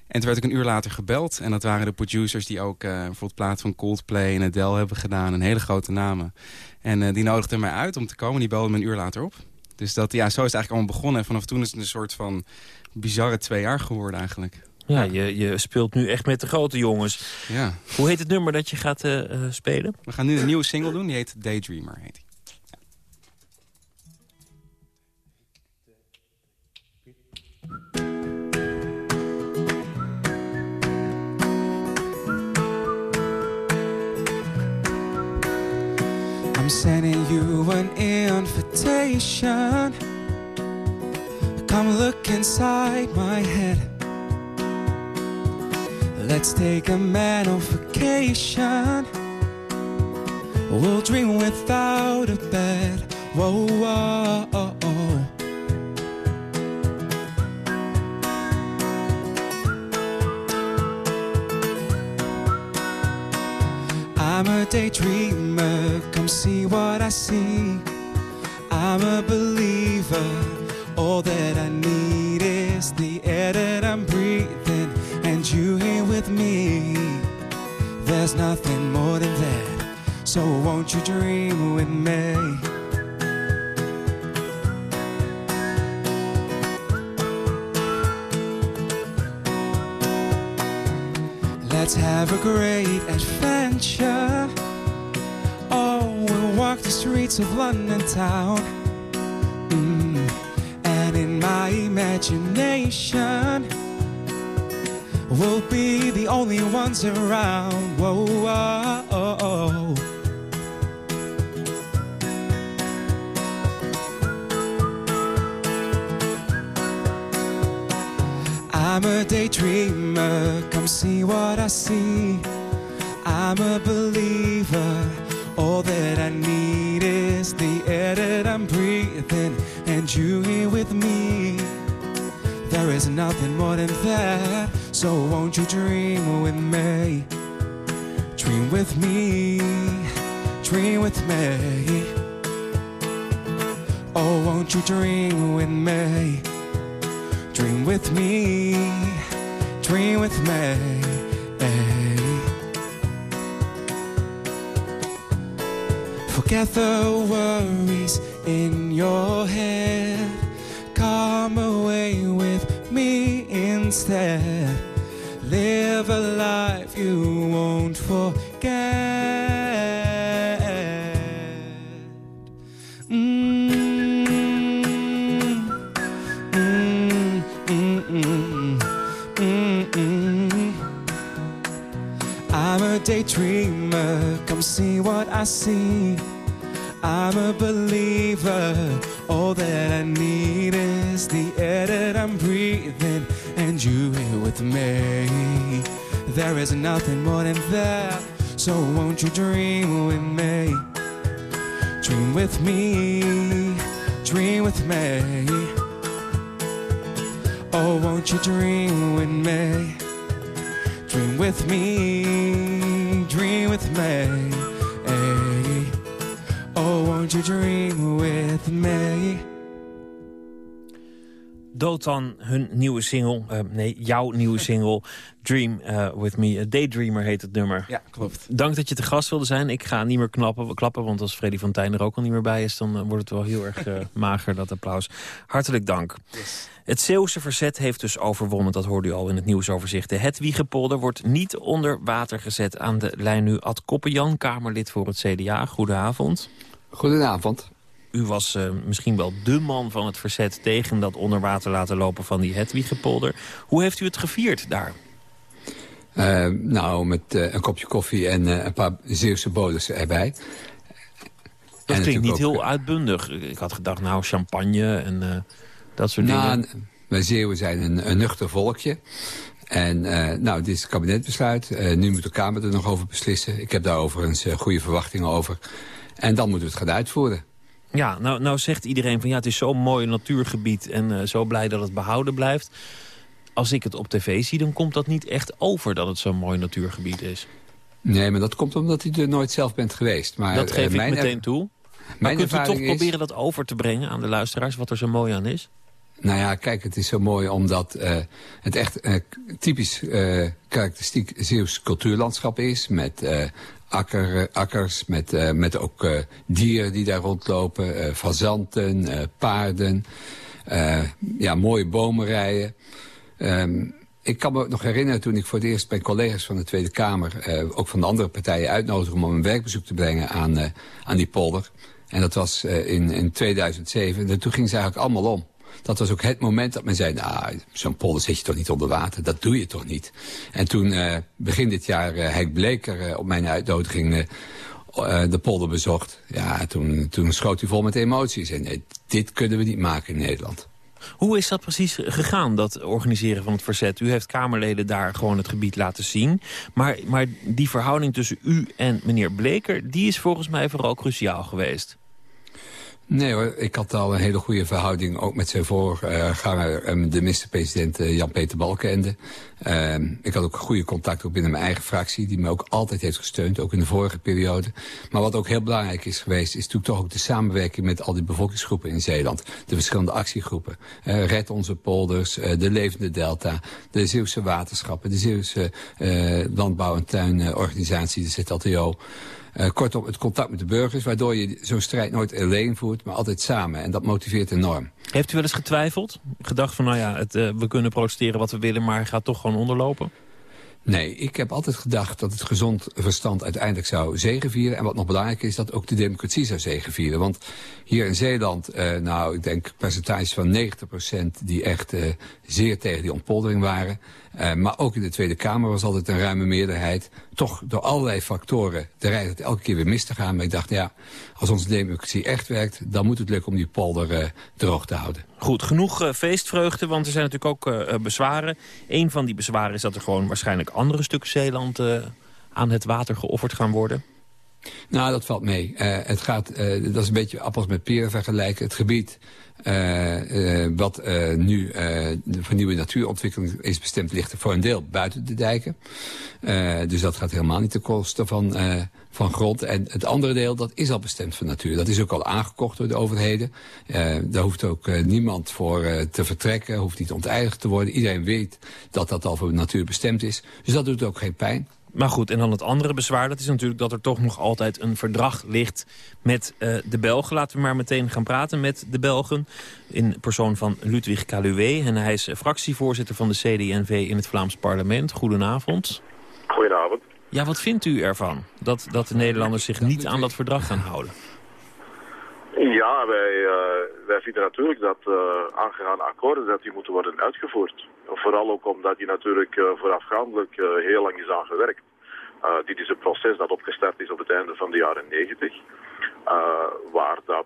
En toen werd ik een uur later gebeld. En dat waren de producers die ook bijvoorbeeld plaat van Coldplay en Adele hebben gedaan. Een hele grote namen. En die nodigden mij uit om te komen. Die belden me een uur later op. Dus dat, ja, zo is het eigenlijk allemaal begonnen. En vanaf toen is het een soort van bizarre twee jaar geworden eigenlijk. Ja, je, je speelt nu echt met de grote jongens. Ja. Hoe heet het nummer dat je gaat uh, spelen? We gaan nu een nieuwe single doen, die heet Daydreamer. Heet die. I'm sending you an invitation Come look inside my head Let's take a mental vacation. We'll dream without a bed. Whoa, whoa, oh, oh. I'm a daydreamer. Come see what I see. I'm a believer. All that I need is the air that with me. There's nothing more than that. So won't you dream with me? Let's have a great adventure. Oh, we'll walk the streets of London town. Mm. And in my imagination, We'll be the only ones around. Whoa, oh, oh. I'm a daydreamer. Come see what I see. I'm a believer. All that I need is the air that I'm breathing. and you here with me. There is nothing more than that, so won't you dream with me? Dream with me, dream with me. Oh, won't you dream with me? Dream with me, dream with me. Forget the worries in your head. Come away with me instead. Live a life you won't forget. Mm, mm, mm, mm, mm. I'm a daydreamer, come see what I see. I'm a believer, all that I need is the air that I'm breathing, and you here with me. There is nothing more than that, so won't you dream with me? Dream with me, dream with me. Oh, won't you dream with me? Dream with me, dream with me. Hey. Oh, won't you dream with me? Dotan, hun nieuwe single, eh, nee, jouw nieuwe single, Dream eh, With Me. A Daydreamer heet het nummer. Ja, klopt. Dank dat je te gast wilde zijn. Ik ga niet meer knappen, klappen, want als Freddy van Tijn er ook al niet meer bij is... dan eh, wordt het wel heel erg eh, mager, dat applaus. Hartelijk dank. Het Zeeuwse verzet heeft dus overwonnen, dat hoorde u al in het nieuwsoverzicht. De Hedwiegepolder wordt niet onder water gezet. Aan de lijn nu Ad Koppenjan, Kamerlid voor het CDA. Goedenavond. Goedenavond. U was uh, misschien wel de man van het verzet tegen dat onder water laten lopen van die Hedwiegepolder. Hoe heeft u het gevierd daar? Uh, nou, met uh, een kopje koffie en een paar Zeeuwse boders erbij. Dat en klinkt niet ook, heel uitbundig. Ik had gedacht, nou, champagne en dat soort nou, dingen. Wij Zeeuwen zijn een, een nuchter volkje. En nou, dit is het kabinetbesluit. nu moet de Kamer er nog over beslissen. Ik heb daar overigens goede verwachtingen over. En dan moeten we het gaan uitvoeren. Ja, nou, nou zegt iedereen van ja, het is zo'n mooi natuurgebied en uh, zo blij dat het behouden blijft. Als ik het op tv zie, dan komt dat niet echt over dat het zo'n mooi natuurgebied is. Nee, maar dat komt omdat u er nooit zelf bent geweest. Maar, dat geef uh, ik meteen toe. Maar mijn kunt u toch is... proberen dat over te brengen aan de luisteraars, wat er zo mooi aan is? Nou ja, kijk, het is zo mooi omdat uh, het echt uh, typisch uh, karakteristiek Zeeuws cultuurlandschap is. Met akker, akkers, met, uh, met ook uh, dieren die daar rondlopen. Fazanten, paarden, ja, mooie bomenrijen. Um, ik kan me nog herinneren toen ik voor het eerst mijn collega's van de Tweede Kamer... ook van de andere partijen uitnodigde om een werkbezoek te brengen aan, aan die polder. En dat was in, in 2007. En toen ging ze eigenlijk allemaal om. Dat was ook het moment dat men zei, nou, zo'n polder zet je toch niet onder water. Dat doe je toch niet. En toen uh, begin dit jaar uh, Henk Bleker uh, op mijn uitnodiging de polder bezocht. Ja, toen, toen schoot hij vol met emoties. En nee, dit kunnen we niet maken in Nederland. Hoe is dat precies gegaan, dat organiseren van het verzet? U heeft Kamerleden daar gewoon het gebied laten zien. Maar, maar die verhouding tussen u en meneer Bleker... die is volgens mij vooral cruciaal geweest. Nee hoor, ik had al een hele goede verhouding ook met zijn voorganger, de minister-president Jan-Peter Balkenende. Uh, ik had ook goede contact ook binnen mijn eigen fractie, die me ook altijd heeft gesteund, ook in de vorige periode. Maar wat ook heel belangrijk is geweest, is natuurlijk toch ook de samenwerking met al die bevolkingsgroepen in Zeeland. De verschillende actiegroepen. Uh, Red Onze Polders, uh, de Levende Delta, de Zeeuwse Waterschappen, de Zeeuwse Landbouw- en Tuinorganisatie, de ZLTO. Uh, kortom, het contact met de burgers, waardoor je zo'n strijd nooit alleen voert, maar altijd samen. En dat motiveert enorm. Heeft u wel eens getwijfeld? Gedacht van, nou ja, het, uh, we kunnen protesteren wat we willen, maar gaat toch gewoon onderlopen? Nee, ik heb altijd gedacht dat het gezond verstand uiteindelijk zou zegevieren. En wat nog belangrijker is, dat ook de democratie zou zegevieren. Want hier in Zeeland, uh, nou, ik denk percentage van 90% die echt uh, zeer tegen die ontpoldering waren. Uh, maar ook in de Tweede Kamer was altijd een ruime meerderheid. Toch door allerlei factoren dreigt het elke keer weer mis te gaan. Maar ik dacht, ja, als onze democratie echt werkt... dan moet het lukken om die polder uh, droog te houden. Goed, genoeg uh, feestvreugde, want er zijn natuurlijk ook bezwaren. Een van die bezwaren is dat er gewoon waarschijnlijk andere stukken Zeeland... aan het water geofferd gaan worden. Nou, dat valt mee. Uh, het gaat, uh, dat is een beetje appels met peren vergelijken. Het gebied uh, wat nu voor nieuwe natuurontwikkeling is bestemd... ligt voor een deel buiten de dijken. dus dat gaat helemaal niet ten koste van, van grond. En het andere deel, dat is al bestemd voor natuur. Dat is ook al aangekocht door de overheden. daar hoeft ook niemand voor te vertrekken, hoeft niet onteigend te worden. Iedereen weet dat dat al voor natuur bestemd is. Dus dat doet ook geen pijn. Maar goed, en dan het andere bezwaar, dat is natuurlijk dat er toch nog altijd een verdrag ligt met uh, de Belgen. Laten we maar meteen gaan praten met de Belgen in persoon van Ludwig Caluwe. En hij is fractievoorzitter van de CD&V in het Vlaams parlement. Goedenavond. Goedenavond. Ja, wat vindt u ervan dat, dat de Nederlanders zich niet aan dat verdrag gaan houden? Ja, wij, uh, wij vinden natuurlijk dat uh, aangegaan akkoorden dat die moeten worden uitgevoerd. Vooral ook omdat die natuurlijk uh, voorafgaandelijk heel lang is aangewerkt. dit is een proces dat opgestart is op het einde van de jaren 90. waar dat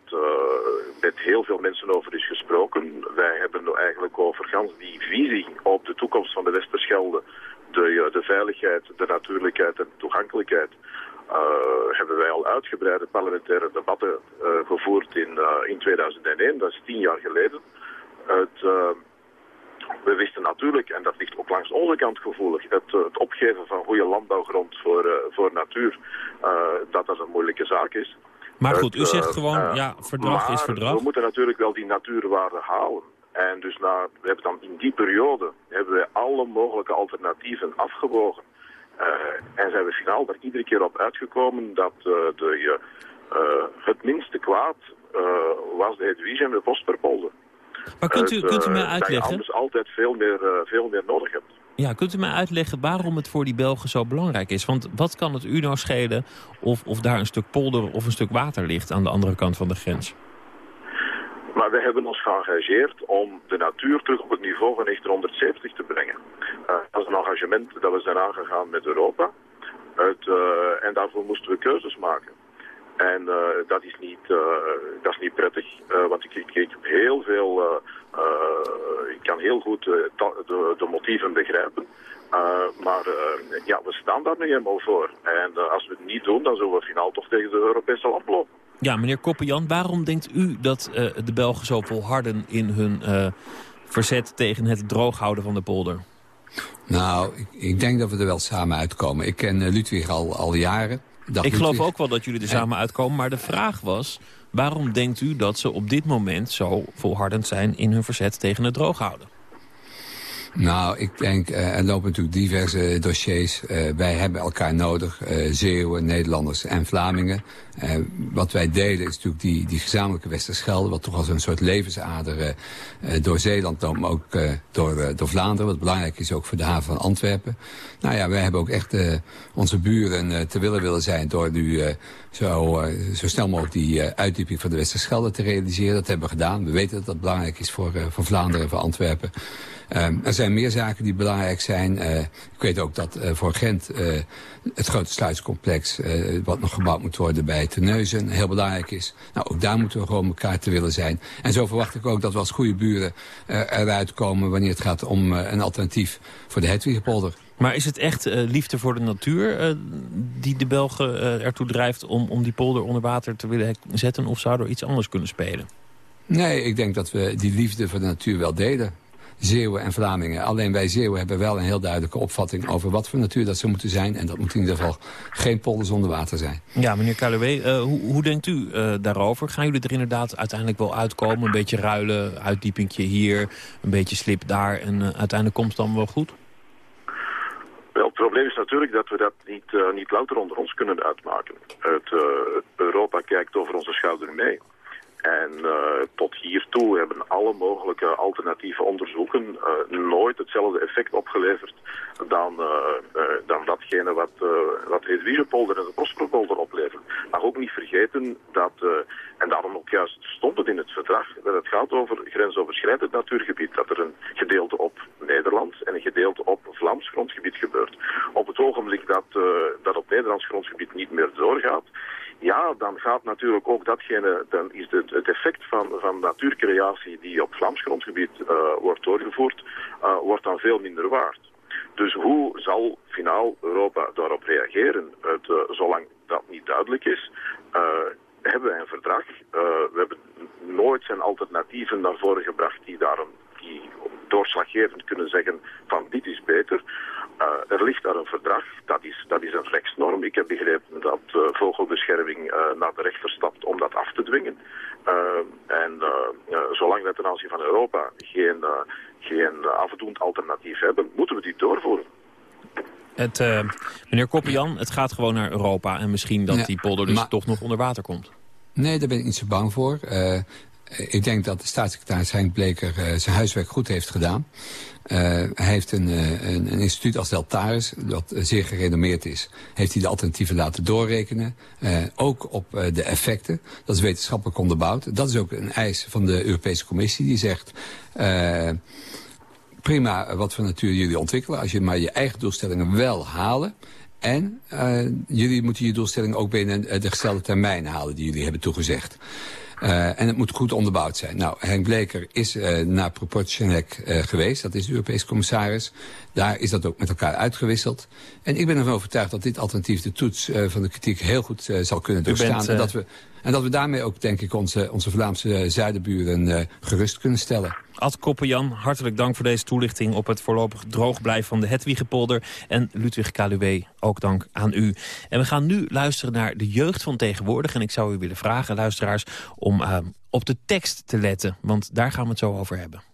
met heel veel mensen over is gesproken. Wij hebben eigenlijk over die visie op de toekomst van de Westerschelde, de, de veiligheid, de natuurlijkheid en de toegankelijkheid uh, hebben wij al uitgebreide parlementaire debatten uh, gevoerd in, uh, in 2001. Dat is tien jaar geleden. Het, we wisten natuurlijk, en dat ligt ook langs onze kant gevoelig, het, het opgeven van goede landbouwgrond voor, voor natuur, dat dat een moeilijke zaak is. Maar goed, u zegt gewoon, ja, verdrag is verdrag. we moeten natuurlijk wel die natuurwaarde halen. En dus na, we hebben dan in die periode hebben we alle mogelijke alternatieven afgewogen. Uh, en zijn we finaal er iedere keer op uitgekomen dat uh, de, uh, het minste kwaad was de Hedwige en de Postverpolder. Maar kunt u, kunt u mij uitleggen... Dat je anders altijd veel meer, veel meer nodig hebt. Ja, kunt u mij uitleggen waarom het voor die Belgen zo belangrijk is? Want wat kan het u nou schelen of, of daar een stuk polder of een stuk water ligt aan de andere kant van de grens? Maar we hebben ons geëngageerd om de natuur terug op het niveau van 1970 te brengen. Uh, dat is een engagement dat we zijn aangegaan met Europa. Uh, en daarvoor moesten we keuzes maken. En uh, dat, is niet, dat is niet prettig, want ik, ik, ik, heb heel veel, ik kan heel goed de, de, motieven begrijpen. maar ja, we staan daar nu helemaal voor. En als we het niet doen, dan zullen we finaal toch tegen de Europese land lopen. Ja, meneer Koppenjan, waarom denkt u dat uh, de Belgen zo volharden in hun uh, verzet tegen het drooghouden van de polder? Nou, ik, ik, denk dat we er wel samen uitkomen. Ik ken uh, Ludwig al, al jaren. Ik geloof ook wel dat jullie er samen uitkomen, maar de vraag was... waarom denkt u dat ze op dit moment zo volhardend zijn in hun verzet tegen het drooghouden? Nou, ik denk, uh, er lopen natuurlijk diverse dossiers. Uh, wij hebben elkaar nodig, uh, Zeeuwen, Nederlanders en Vlamingen. wat wij delen is natuurlijk die, die gezamenlijke Westerschelde... wat toch als een soort levensader door Zeeland loopt, maar ook door, door Vlaanderen... wat belangrijk is ook voor de haven van Antwerpen. Nou ja, wij hebben ook echt onze buren te willen willen zijn... door nu zo, zo snel mogelijk die uitdieping van de Westerschelde te realiseren. Dat hebben we gedaan. We weten dat dat belangrijk is voor, voor Vlaanderen en voor Antwerpen. Um, er zijn meer zaken die belangrijk zijn. Uh, ik weet ook dat uh, voor Gent uh, het grote sluiscomplex... wat nog gebouwd moet worden bij Terneuzen heel belangrijk is. Nou, ook daar moeten we gewoon elkaar te willen zijn. En zo verwacht ik ook dat we als goede buren eruit komen... wanneer het gaat om een alternatief voor de Hedwigepolder. Maar is het echt liefde voor de natuur die de Belgen ertoe drijft... Om, om die polder onder water te willen zetten? Of zou er iets anders kunnen spelen? Nee, ik denk dat we die liefde voor de natuur wel delen. Zeeuwen en Vlamingen. Alleen wij Zeeuwen hebben wel een heel duidelijke opvatting over wat voor natuur dat zou moeten zijn. En dat moet in ieder geval geen polder zonder water zijn. Ja, meneer Kaluwe, uh, hoe, hoe, denkt u uh, daarover? Gaan jullie er inderdaad uiteindelijk wel uitkomen? Een beetje ruilen, uitdiepingje hier, een beetje slip daar en uh, uiteindelijk komt het dan wel goed? Wel, het probleem is natuurlijk dat we dat niet, niet louter onder ons kunnen uitmaken. Het, Europa kijkt over onze schouder mee. En uh, tot hiertoe hebben alle mogelijke alternatieve onderzoeken uh, nooit hetzelfde effect opgeleverd dan, uh, dan datgene wat, wat Hedwiegepolder en de Prosperpolder opleveren. Maar ook niet vergeten dat, en daarom ook juist stond het in het verdrag, dat het gaat over grensoverschrijdend natuurgebied. Dat er een gedeelte op Nederlands en een gedeelte op Vlaams grondgebied gebeurt. Op het ogenblik dat, dat op Nederlands grondgebied niet meer doorgaat, ja, dan gaat natuurlijk ook datgene, dan is het, effect van, van natuurcreatie die op Vlaams grondgebied uh, wordt doorgevoerd, uh, wordt dan veel minder waard. Dus hoe zal finaal Europa daarop reageren? Zolang dat niet duidelijk is, eh, hebben wij een verdrag. Eh, we hebben nooit zijn alternatieven naar voren gebracht die daar een, die doorslaggevend kunnen zeggen van dit is beter. Uh, er ligt daar een verdrag, dat is, dat is een rechtsnorm. Ik heb begrepen dat uh, vogelbescherming naar de rechter stapt om dat af te dwingen. en zolang we ten aanzien van Europa geen, geen afdoend alternatief hebben, moeten we die doorvoeren. Het, meneer Koppian, het gaat gewoon naar Europa en misschien dat Ja, die polder dus maar- toch nog onder water komt. Nee, daar ben ik niet zo bang voor. Eh, ik denk dat de staatssecretaris Henk Bleker eh, zijn huiswerk goed heeft gedaan. Eh, hij heeft een, eh, een, een instituut als Deltaris, dat eh, zeer gerenommeerd is. Heeft hij de alternatieven laten doorrekenen. eh, ook op eh, de effecten. Dat is wetenschappelijk onderbouwd. Dat is ook een eis van de Europese Commissie. Die zegt... prima wat voor natuur jullie ontwikkelen... als je maar je eigen doelstellingen wel halen... En eh, jullie moeten je doelstelling ook binnen eh, de gestelde termijn halen die jullie hebben toegezegd. Eh, en het moet goed onderbouwd zijn. Nou, Henk Bleker is naar Proportionec eh geweest. Dat is de Europese commissaris. Daar is dat ook met elkaar uitgewisseld. En ik ben ervan overtuigd dat dit alternatief de toets van de kritiek heel goed zal kunnen bent, doorstaan. en, dat we, en dat we daarmee ook, denk ik, onze, onze Vlaamse eh, zuidenburen eh, gerust kunnen stellen. Ad Koppenjan, hartelijk dank voor deze toelichting op het voorlopig droogblijf van de Hedwigepolder. En Ludwig Kaluwe, ook dank aan u. En we gaan nu luisteren naar de jeugd van tegenwoordig. En ik zou u willen vragen, luisteraars, om eh, op de tekst te letten. Want daar gaan we het zo over hebben.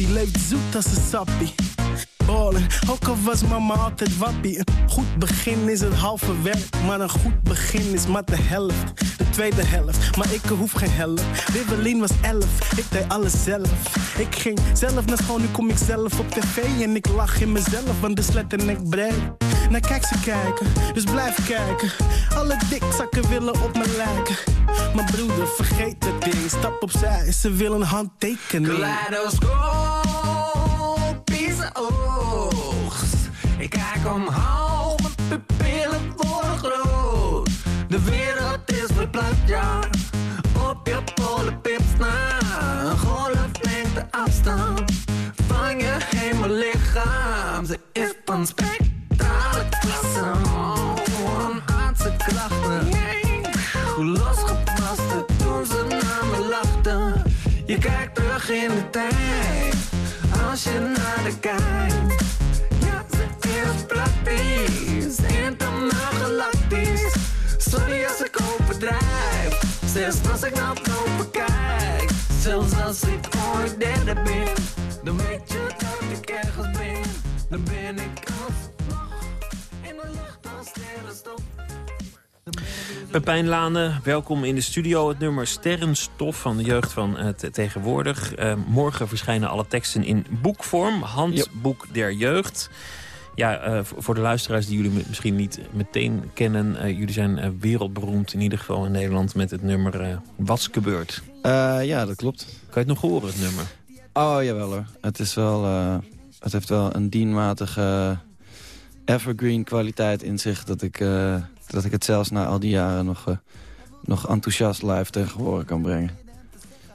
Grappie, leeft zoet als een sappie. Ballen, ook al was mama altijd wappie. Een goed begin is het halve werk, maar een goed begin is maar de helft. De tweede helft, maar ik hoef geen helft. Wibbelin was elf, ik deed alles zelf. Ik ging zelf naar school, nu kom ik zelf op tv. En ik lach in mezelf, want de slet en ik breed. Nou kijk ze kijken, dus blijf kijken. Alle dikzakken willen op me lijken. Mijn broeder, vergeet het ding, stap opzij, ze willen handtekening. Kaleidoscopische oogst. Ik kijk omhoog, mijn pupillen worden groot. De wereld is verplaatst, ja. Op je polenpips na. Een golflengte afstand van je hemellichaam. Ze is van spectrale in de tijd, als je naar de kijkt. Ja, ze is praktisch, internaal galactisch. Sorry als ik overdrijf, zelfs als ik naar boven kijk. Zelfs als ik ooit derde ben, dan weet je dat ik ergens ben. Dan ben ik Pepijn Lane, welkom in de studio. Het nummer Sterrenstof van de jeugd van eh, te- tegenwoordig. Eh, morgen verschijnen alle teksten in boekvorm. Handboek der jeugd. Ja, eh, voor de luisteraars die jullie mi- misschien niet meteen kennen... eh, jullie zijn eh, wereldberoemd, in ieder geval in Nederland... met het nummer eh Wat's gebeurd. Eh, ja, dat klopt. Kan je het nog horen, het nummer? Oh, jawel hoor. Het, is wel, eh, het heeft wel een dienmatige evergreen kwaliteit in zich... dat ik, eh, dat ik het zelfs na al die jaren nog, eh, nog enthousiast live tegen horen kan brengen.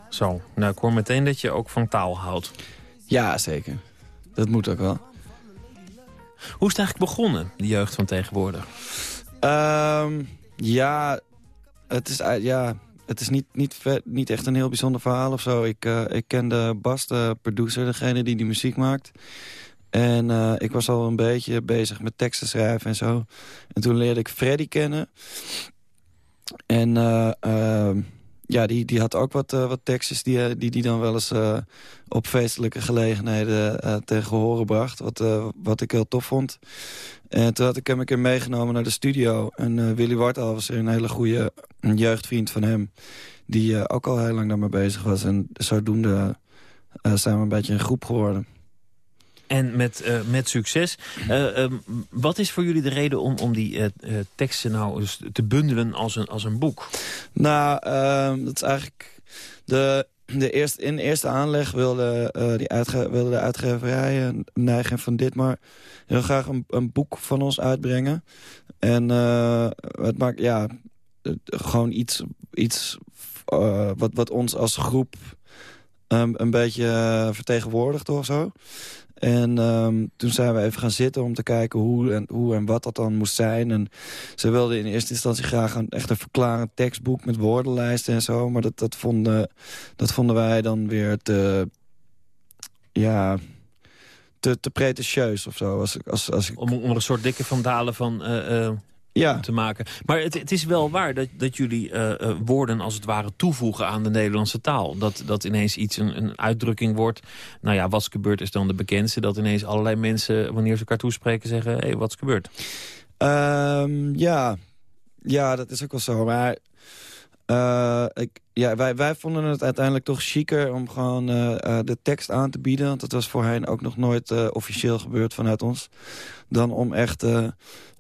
Zo, nou ik hoor meteen dat je ook van taal houdt. Ja, zeker. Dat moet ook wel. Hoe is het eigenlijk begonnen, de jeugd van tegenwoordig? Ehm, ja, het is, ei- ja, het is niet, niet, niet echt een heel bijzonder verhaal of zo. Ik, eh, ik kende Bas, de producer, degene die die muziek maakt. En eh, ik was al een beetje bezig met teksten schrijven en zo. En toen leerde ik Freddy kennen. En eh, ehm, ja, die, die had ook wat, eh, wat tekstjes die die, die dan wel eens op feestelijke gelegenheden tegen horen bracht. Wat, wat ik heel tof vond. En toen had ik hem een keer meegenomen naar de studio. En Willy Wartaal was er een hele goede jeugdvriend van hem. Die ook al heel lang daarmee bezig was. En zodoende zijn we een beetje een groep geworden. En met, eh, met succes. Eh, ehm, wat is voor jullie de reden om, om die eh, teksten nou eens te bundelen als een, als een boek? Nou, ehm, dat is eigenlijk... De de eerste, in eerste aanleg wilde, die uitge wilde de uitgeverij Neigen van Ditmar heel graag een, een, boek van ons uitbrengen. En het maakt ja, gewoon iets, iets wat, wat ons als groep um, een beetje vertegenwoordigt of zo. En um, toen zijn we even gaan zitten om te kijken hoe en, hoe en wat dat dan moest zijn. En ze wilden in eerste instantie graag een echt een verklarend tekstboek met woordenlijsten en zo. Maar dat, dat, vonden, dat vonden wij dan weer te... Ja, te, te pretentieus of zo. Als, als, als ik... om, om een soort dikke vandalen van... Uh, uh ja. te maken. Maar het, het, is wel waar dat, dat jullie uh, uh, woorden als het ware toevoegen aan de Nederlandse taal. Dat, dat ineens iets een, een uitdrukking wordt. Nou ja, wat gebeurt is dan de bekendste. Dat ineens allerlei mensen, wanneer ze elkaar toespreken, zeggen... hé, hey, wat is gebeurd? Um, ja. ja, dat is ook wel zo. Maar uh, ik, ja, wij, wij vonden het uiteindelijk toch chiquer om gewoon uh, uh, de tekst aan te bieden. Want dat was voorheen ook nog nooit officieel gebeurd vanuit ons. Dan om echt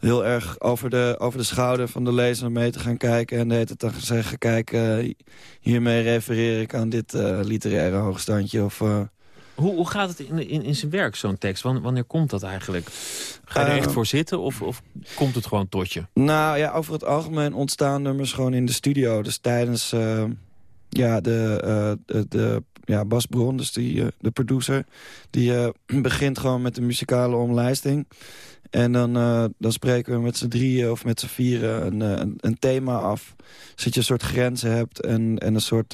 heel erg over de, over de schouder van de lezer mee te gaan kijken. En de hele te zeggen, kijk, hiermee refereer ik aan dit literaire hoogstandje. Of, hoe, hoe gaat het in, in, in zijn werk, zo'n tekst? Wanneer, wanneer komt dat eigenlijk? Ga je er echt voor zitten of, of komt het gewoon tot je? Nou ja, over het algemeen ontstaan nummers gewoon in de studio. Dus tijdens ja, de, de, de, ja, Bas Bron, dus die, de producer... die begint gewoon met de muzikale omlijsting. En dan, dan spreken we met z'n drieën of met z'n vieren een, een, een, thema af. Zodat je een soort grenzen hebt en, en een soort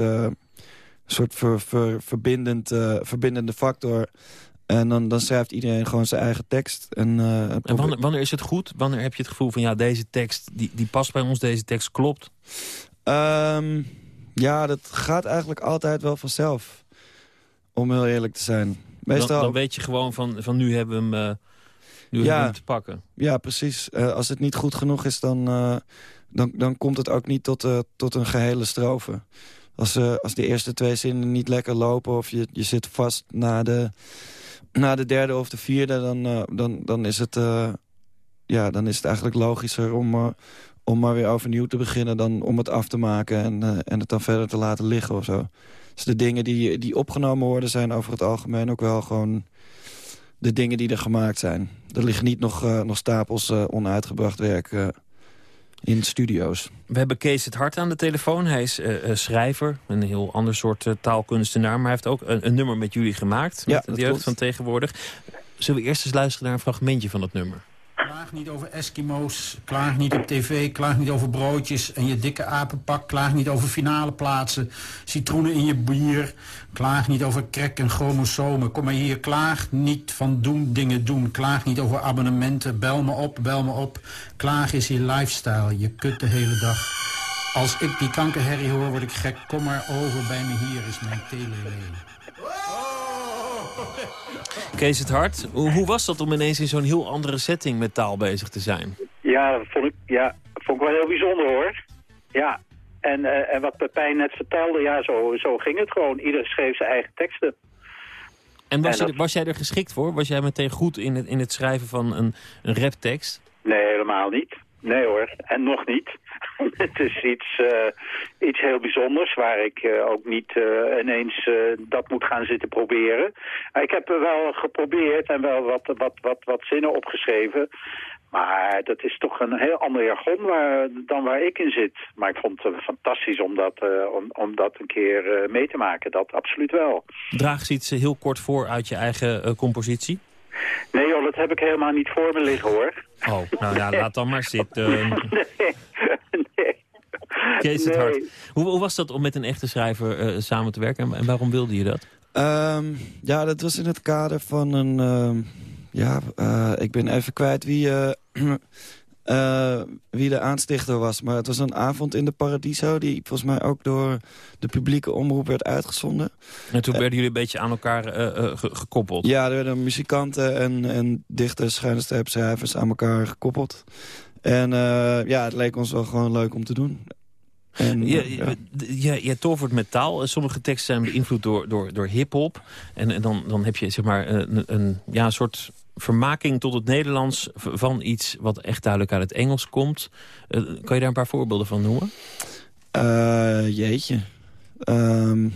soort ver, ver, verbindend, uh, verbindende factor. En dan, dan schrijft iedereen gewoon zijn eigen tekst. En, uh, en wanneer, wanneer, is het goed? Wanneer heb je het gevoel van ja, deze tekst die, die past bij ons, deze tekst klopt? Um, ja, dat gaat eigenlijk altijd wel vanzelf. Om heel eerlijk te zijn. Meestal... Dan, dan weet je gewoon van, van nu hebben we hem, uh, nu ja, hem te pakken. Ja, precies. Uh, als het niet goed genoeg is, dan, dan, dan komt het ook niet tot, tot een gehele strofe als, uh, als de eerste twee zinnen niet lekker lopen... of je, je zit vast na de, na de derde of de vierde... dan, uh, dan, dan, is, het, uh, ja, dan is het eigenlijk logischer om, om maar weer overnieuw te beginnen... dan om het af te maken en, en het dan verder te laten liggen of zo. Dus de dingen die, die opgenomen worden zijn over het algemeen ook wel gewoon de dingen die er gemaakt zijn. Er liggen niet nog, nog stapels onuitgebracht werk in studio's. We hebben Kees het Hart aan de telefoon. Hij is schrijver, een heel ander soort taalkunstenaar... maar hij heeft ook een, een, nummer met jullie gemaakt, ja, met de jeugd van tegenwoordig. Zullen we eerst eens luisteren naar een fragmentje van dat nummer? Klaag niet over Eskimo's, klaag niet op tv, klaag niet over broodjes en je dikke apenpak. Klaag niet over finale plaatsen, citroenen in je bier. Klaag niet over krek en chromosomen. Kom maar hier, klaag niet van doen dingen doen. Klaag niet over abonnementen, bel me op, bel me op. Klaag is je lifestyle, je kut de hele dag. Als ik die kankerherrie hoor, word ik gek. Kom maar over bij me hier, is mijn telele. Kees het Hart, hoe, hoe, was dat om ineens in zo'n heel andere setting met taal bezig te zijn? Ja, dat vond ik, ja, vond ik wel heel bijzonder hoor. Ja, en, uh, en wat Pepijn net vertelde, ja, zo, zo ging het gewoon. Ieder schreef zijn eigen teksten. En was, je, was jij er geschikt voor? Was jij meteen goed in het, in het schrijven van een, een raptekst? Nee, helemaal niet. Nee hoor, en nog niet. het is iets, uh, iets heel bijzonders waar ik uh, ook niet uh, ineens dat moet gaan zitten proberen. ik heb wel geprobeerd en wel wat, wat, wat, wat zinnen opgeschreven. Maar dat is toch een heel ander jargon waar, dan waar ik in zit. Maar ik vond het fantastisch om dat, om, om dat een keer mee te maken. Dat absoluut wel. Draag ze iets heel kort voor uit je eigen compositie? Nee joh, dat heb ik helemaal niet voor me liggen hoor. Oh, nou ja, laat dan maar zitten. nee, nee. Kees het hart. Hoe, hoe, was dat om met een echte schrijver uh, samen te werken en, waarom wilde je dat? Um, ja, dat was in het kader van een... Uh, ja, uh, ik ben even kwijt wie... Uh, wie de aanstichter was. Maar het was een avond in de Paradiso... die volgens mij ook door de publieke omroep werd uitgezonden. En toen werden jullie een beetje aan elkaar uh, gekoppeld? Ja, er werden muzikanten en, en dichters, schrijvers aan elkaar gekoppeld. En ja, het leek ons wel gewoon leuk om te doen. En, je, ja. je, je, tovert met taal. Sommige teksten zijn beïnvloed door, door, door hip-hop. En, en dan, dan heb je zeg maar, een, een, ja, een soort vermaking tot het Nederlands van iets wat echt duidelijk uit het Engels komt. Uh, kan je daar een paar voorbeelden van noemen? Uh, jeetje. Ehm,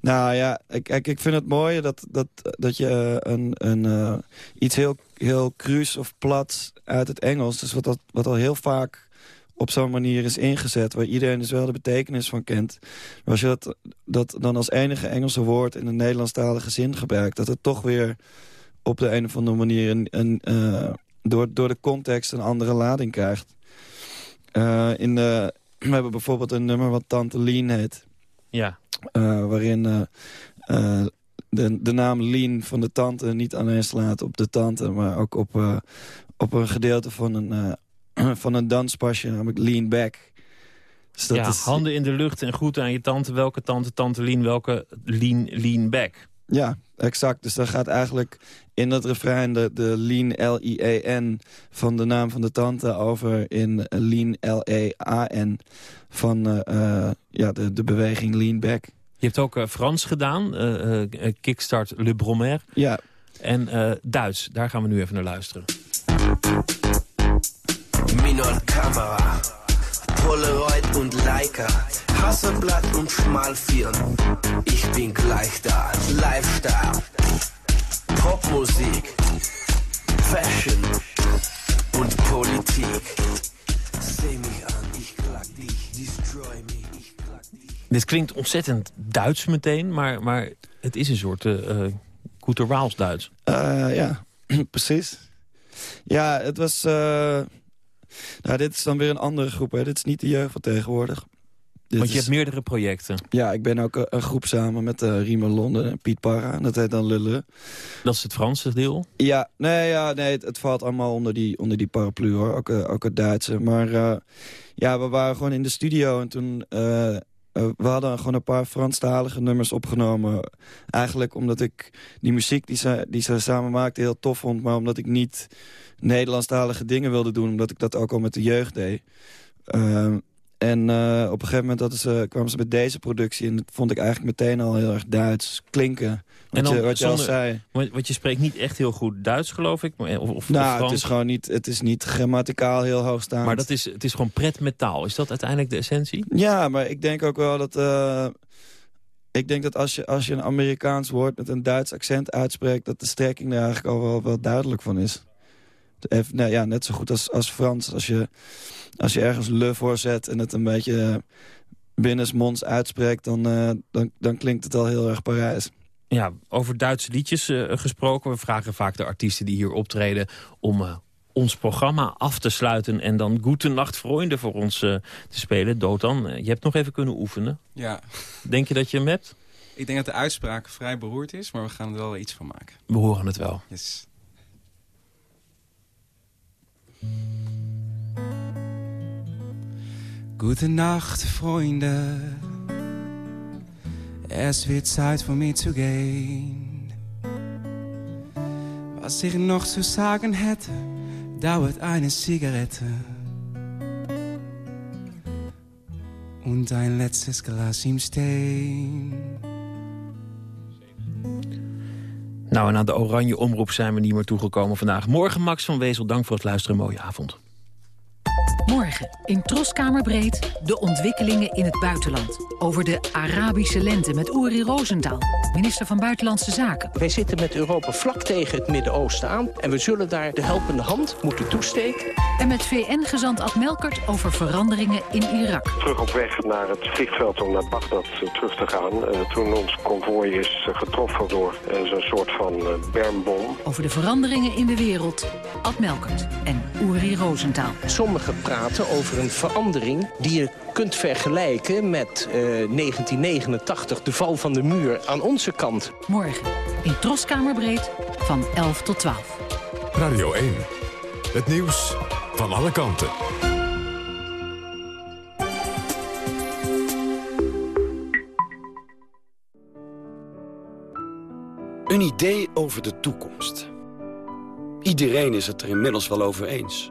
nou ja, ik, ik, vind het mooi dat, dat, dat je eh, een, een, eh, iets heel, heel cruus of plat uit het Engels... dus wat, dat, wat al heel vaak op zo'n manier is ingezet... waar iedereen dus wel de betekenis van kent. Maar als je dat, dat dan als enige Engelse woord in een Nederlandstalige zin gebruikt... dat het toch weer op de een of andere manier... Een, een, uh, door, door de context een andere lading krijgt. Uh, in de, we hebben bijvoorbeeld een nummer wat Tante Lean heet. Ja. Uh, waarin de, de naam Lean van de tante niet alleen slaat op de tante... maar ook op, op een gedeelte van een, van een danspasje, namelijk Lean Back. Dus dat ja, is... handen in de lucht en goed aan je tante. Welke tante, tante Lean, welke Lean, Lean Back? Ja, exact. Dus dan gaat eigenlijk in dat refrein de, de lean L-I-E-N van de naam van de tante over in lean L-E-A-N van uh, uh, ja, de, de beweging lean back. Je hebt ook uh, Frans gedaan, Kickstart Le Brommer. Ja. En Duits, daar gaan we nu even naar luisteren. Minor Camera, Polaroid und Leica. Hasselblatt und Schmalfirn. Ich bin gleich da. Lifestyle, Popmusik, Fashion und Politik. Seh mich an, ich klag dich, destroy me, ich klag dich. Dit klinkt ontzettend Duits meteen, maar, maar het is een soort uh, Koeterwaals Duits. Uh, ja, precies. Ja, het was... Uh, nou, dit is dan weer een andere groep. Hè. Dit is niet de jeugd van tegenwoordig. Want je is... hebt meerdere projecten. Ja, ik ben ook een, een groep samen met uh, Riemer Londen en Piet Parra. Dat heet dan Lullen. Dat is het Franse deel? Ja, nee, ja, nee het, het valt allemaal onder die, onder die paraplu hoor. Ook, uh, ook het Duitse. Maar uh, ja, we waren gewoon in de studio en toen... we hadden gewoon een paar Franstalige nummers opgenomen. Eigenlijk omdat ik die muziek die ze, die ze samen maakten heel tof vond. Maar omdat ik niet Nederlandstalige dingen wilde doen. Omdat ik dat ook al met de jeugd deed. En uh, op een gegeven moment dat ze, kwamen ze met deze productie... en dat vond ik eigenlijk meteen al heel erg Duits klinken. Wat, en dan, je, wat je al zei. Want je spreekt niet echt heel goed Duits, geloof ik? Of, of nou, Frans. het is gewoon niet, het is niet grammaticaal heel hoogstaand. Maar dat is, het is gewoon pret met taal. Is dat uiteindelijk de essentie? Ja, maar ik denk ook wel dat... Uh, ik denk dat als je, als je een Amerikaans woord met een Duits accent uitspreekt... dat de strekking er eigenlijk al wel, wel duidelijk van is. Nou ja, net zo goed als, als Frans. Als je, als je ergens le voor zet en het een beetje binnensmonds uitspreekt... Dan, uh, dan, dan klinkt het al heel erg Parijs. Ja, over Duitse liedjes uh, gesproken. We vragen vaak de artiesten die hier optreden... om uh, ons programma af te sluiten... en dan Goede Nacht Vrienden voor ons te spelen. Dotan, je hebt nog even kunnen oefenen. Ja. Denk je dat je hem hebt? Ik denk dat de uitspraak vrij beroerd is, maar we gaan er wel iets van maken. We horen het wel. Yes. Gute Nacht, Freunde. Es wird Zeit für mich zu gehen. Was ich noch zu sagen hätte, dauert eine Zigarette. Und ein letztes Glas im Steen. Nou, en aan de oranje omroep zijn we niet meer toegekomen vandaag. Morgen Max van Wezel, dank voor het luisteren. Mooie avond. Morgen in Troskamerbreed de ontwikkelingen in het buitenland. Over de Arabische lente met Uri Rosendaal, minister van Buitenlandse Zaken. Wij zitten met Europa vlak tegen het Midden-Oosten aan... en we zullen daar de helpende hand moeten toesteken. En met VN-gezant Ad Melkert over veranderingen in Irak. Terug op weg naar het vliegveld om naar Bagdad uh, terug te gaan... Uh, toen ons konvooi is uh, getroffen door zo'n soort van bermbom. Over de veranderingen in de wereld, Ad Melkert en Uri Rosendaal. Sommige praten over een verandering die je kunt vergelijken met uh, 1989, de val van de muur aan onze kant. Morgen in Troskamerbreed van 11 tot 12. Radio 1, het nieuws van alle kanten. Een idee over de toekomst. Iedereen is het er inmiddels wel over eens.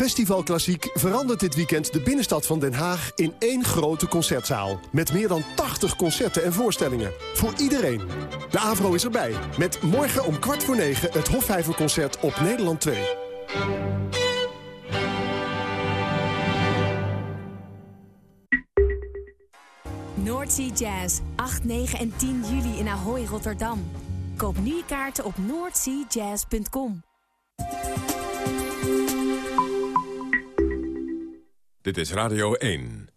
Festival Klassiek verandert dit weekend de binnenstad van Den Haag in één grote concertzaal. Met meer dan 80 concerten en voorstellingen. Voor iedereen. De AVRO is erbij. Met morgen om kwart voor negen het Hofvijverconcert op Nederland 2. Noordsea Jazz, 8, 9 en 10 juli in Ahoy, Rotterdam. Koop nu kaarten op noordseajazz.com. Dit is Radio 1.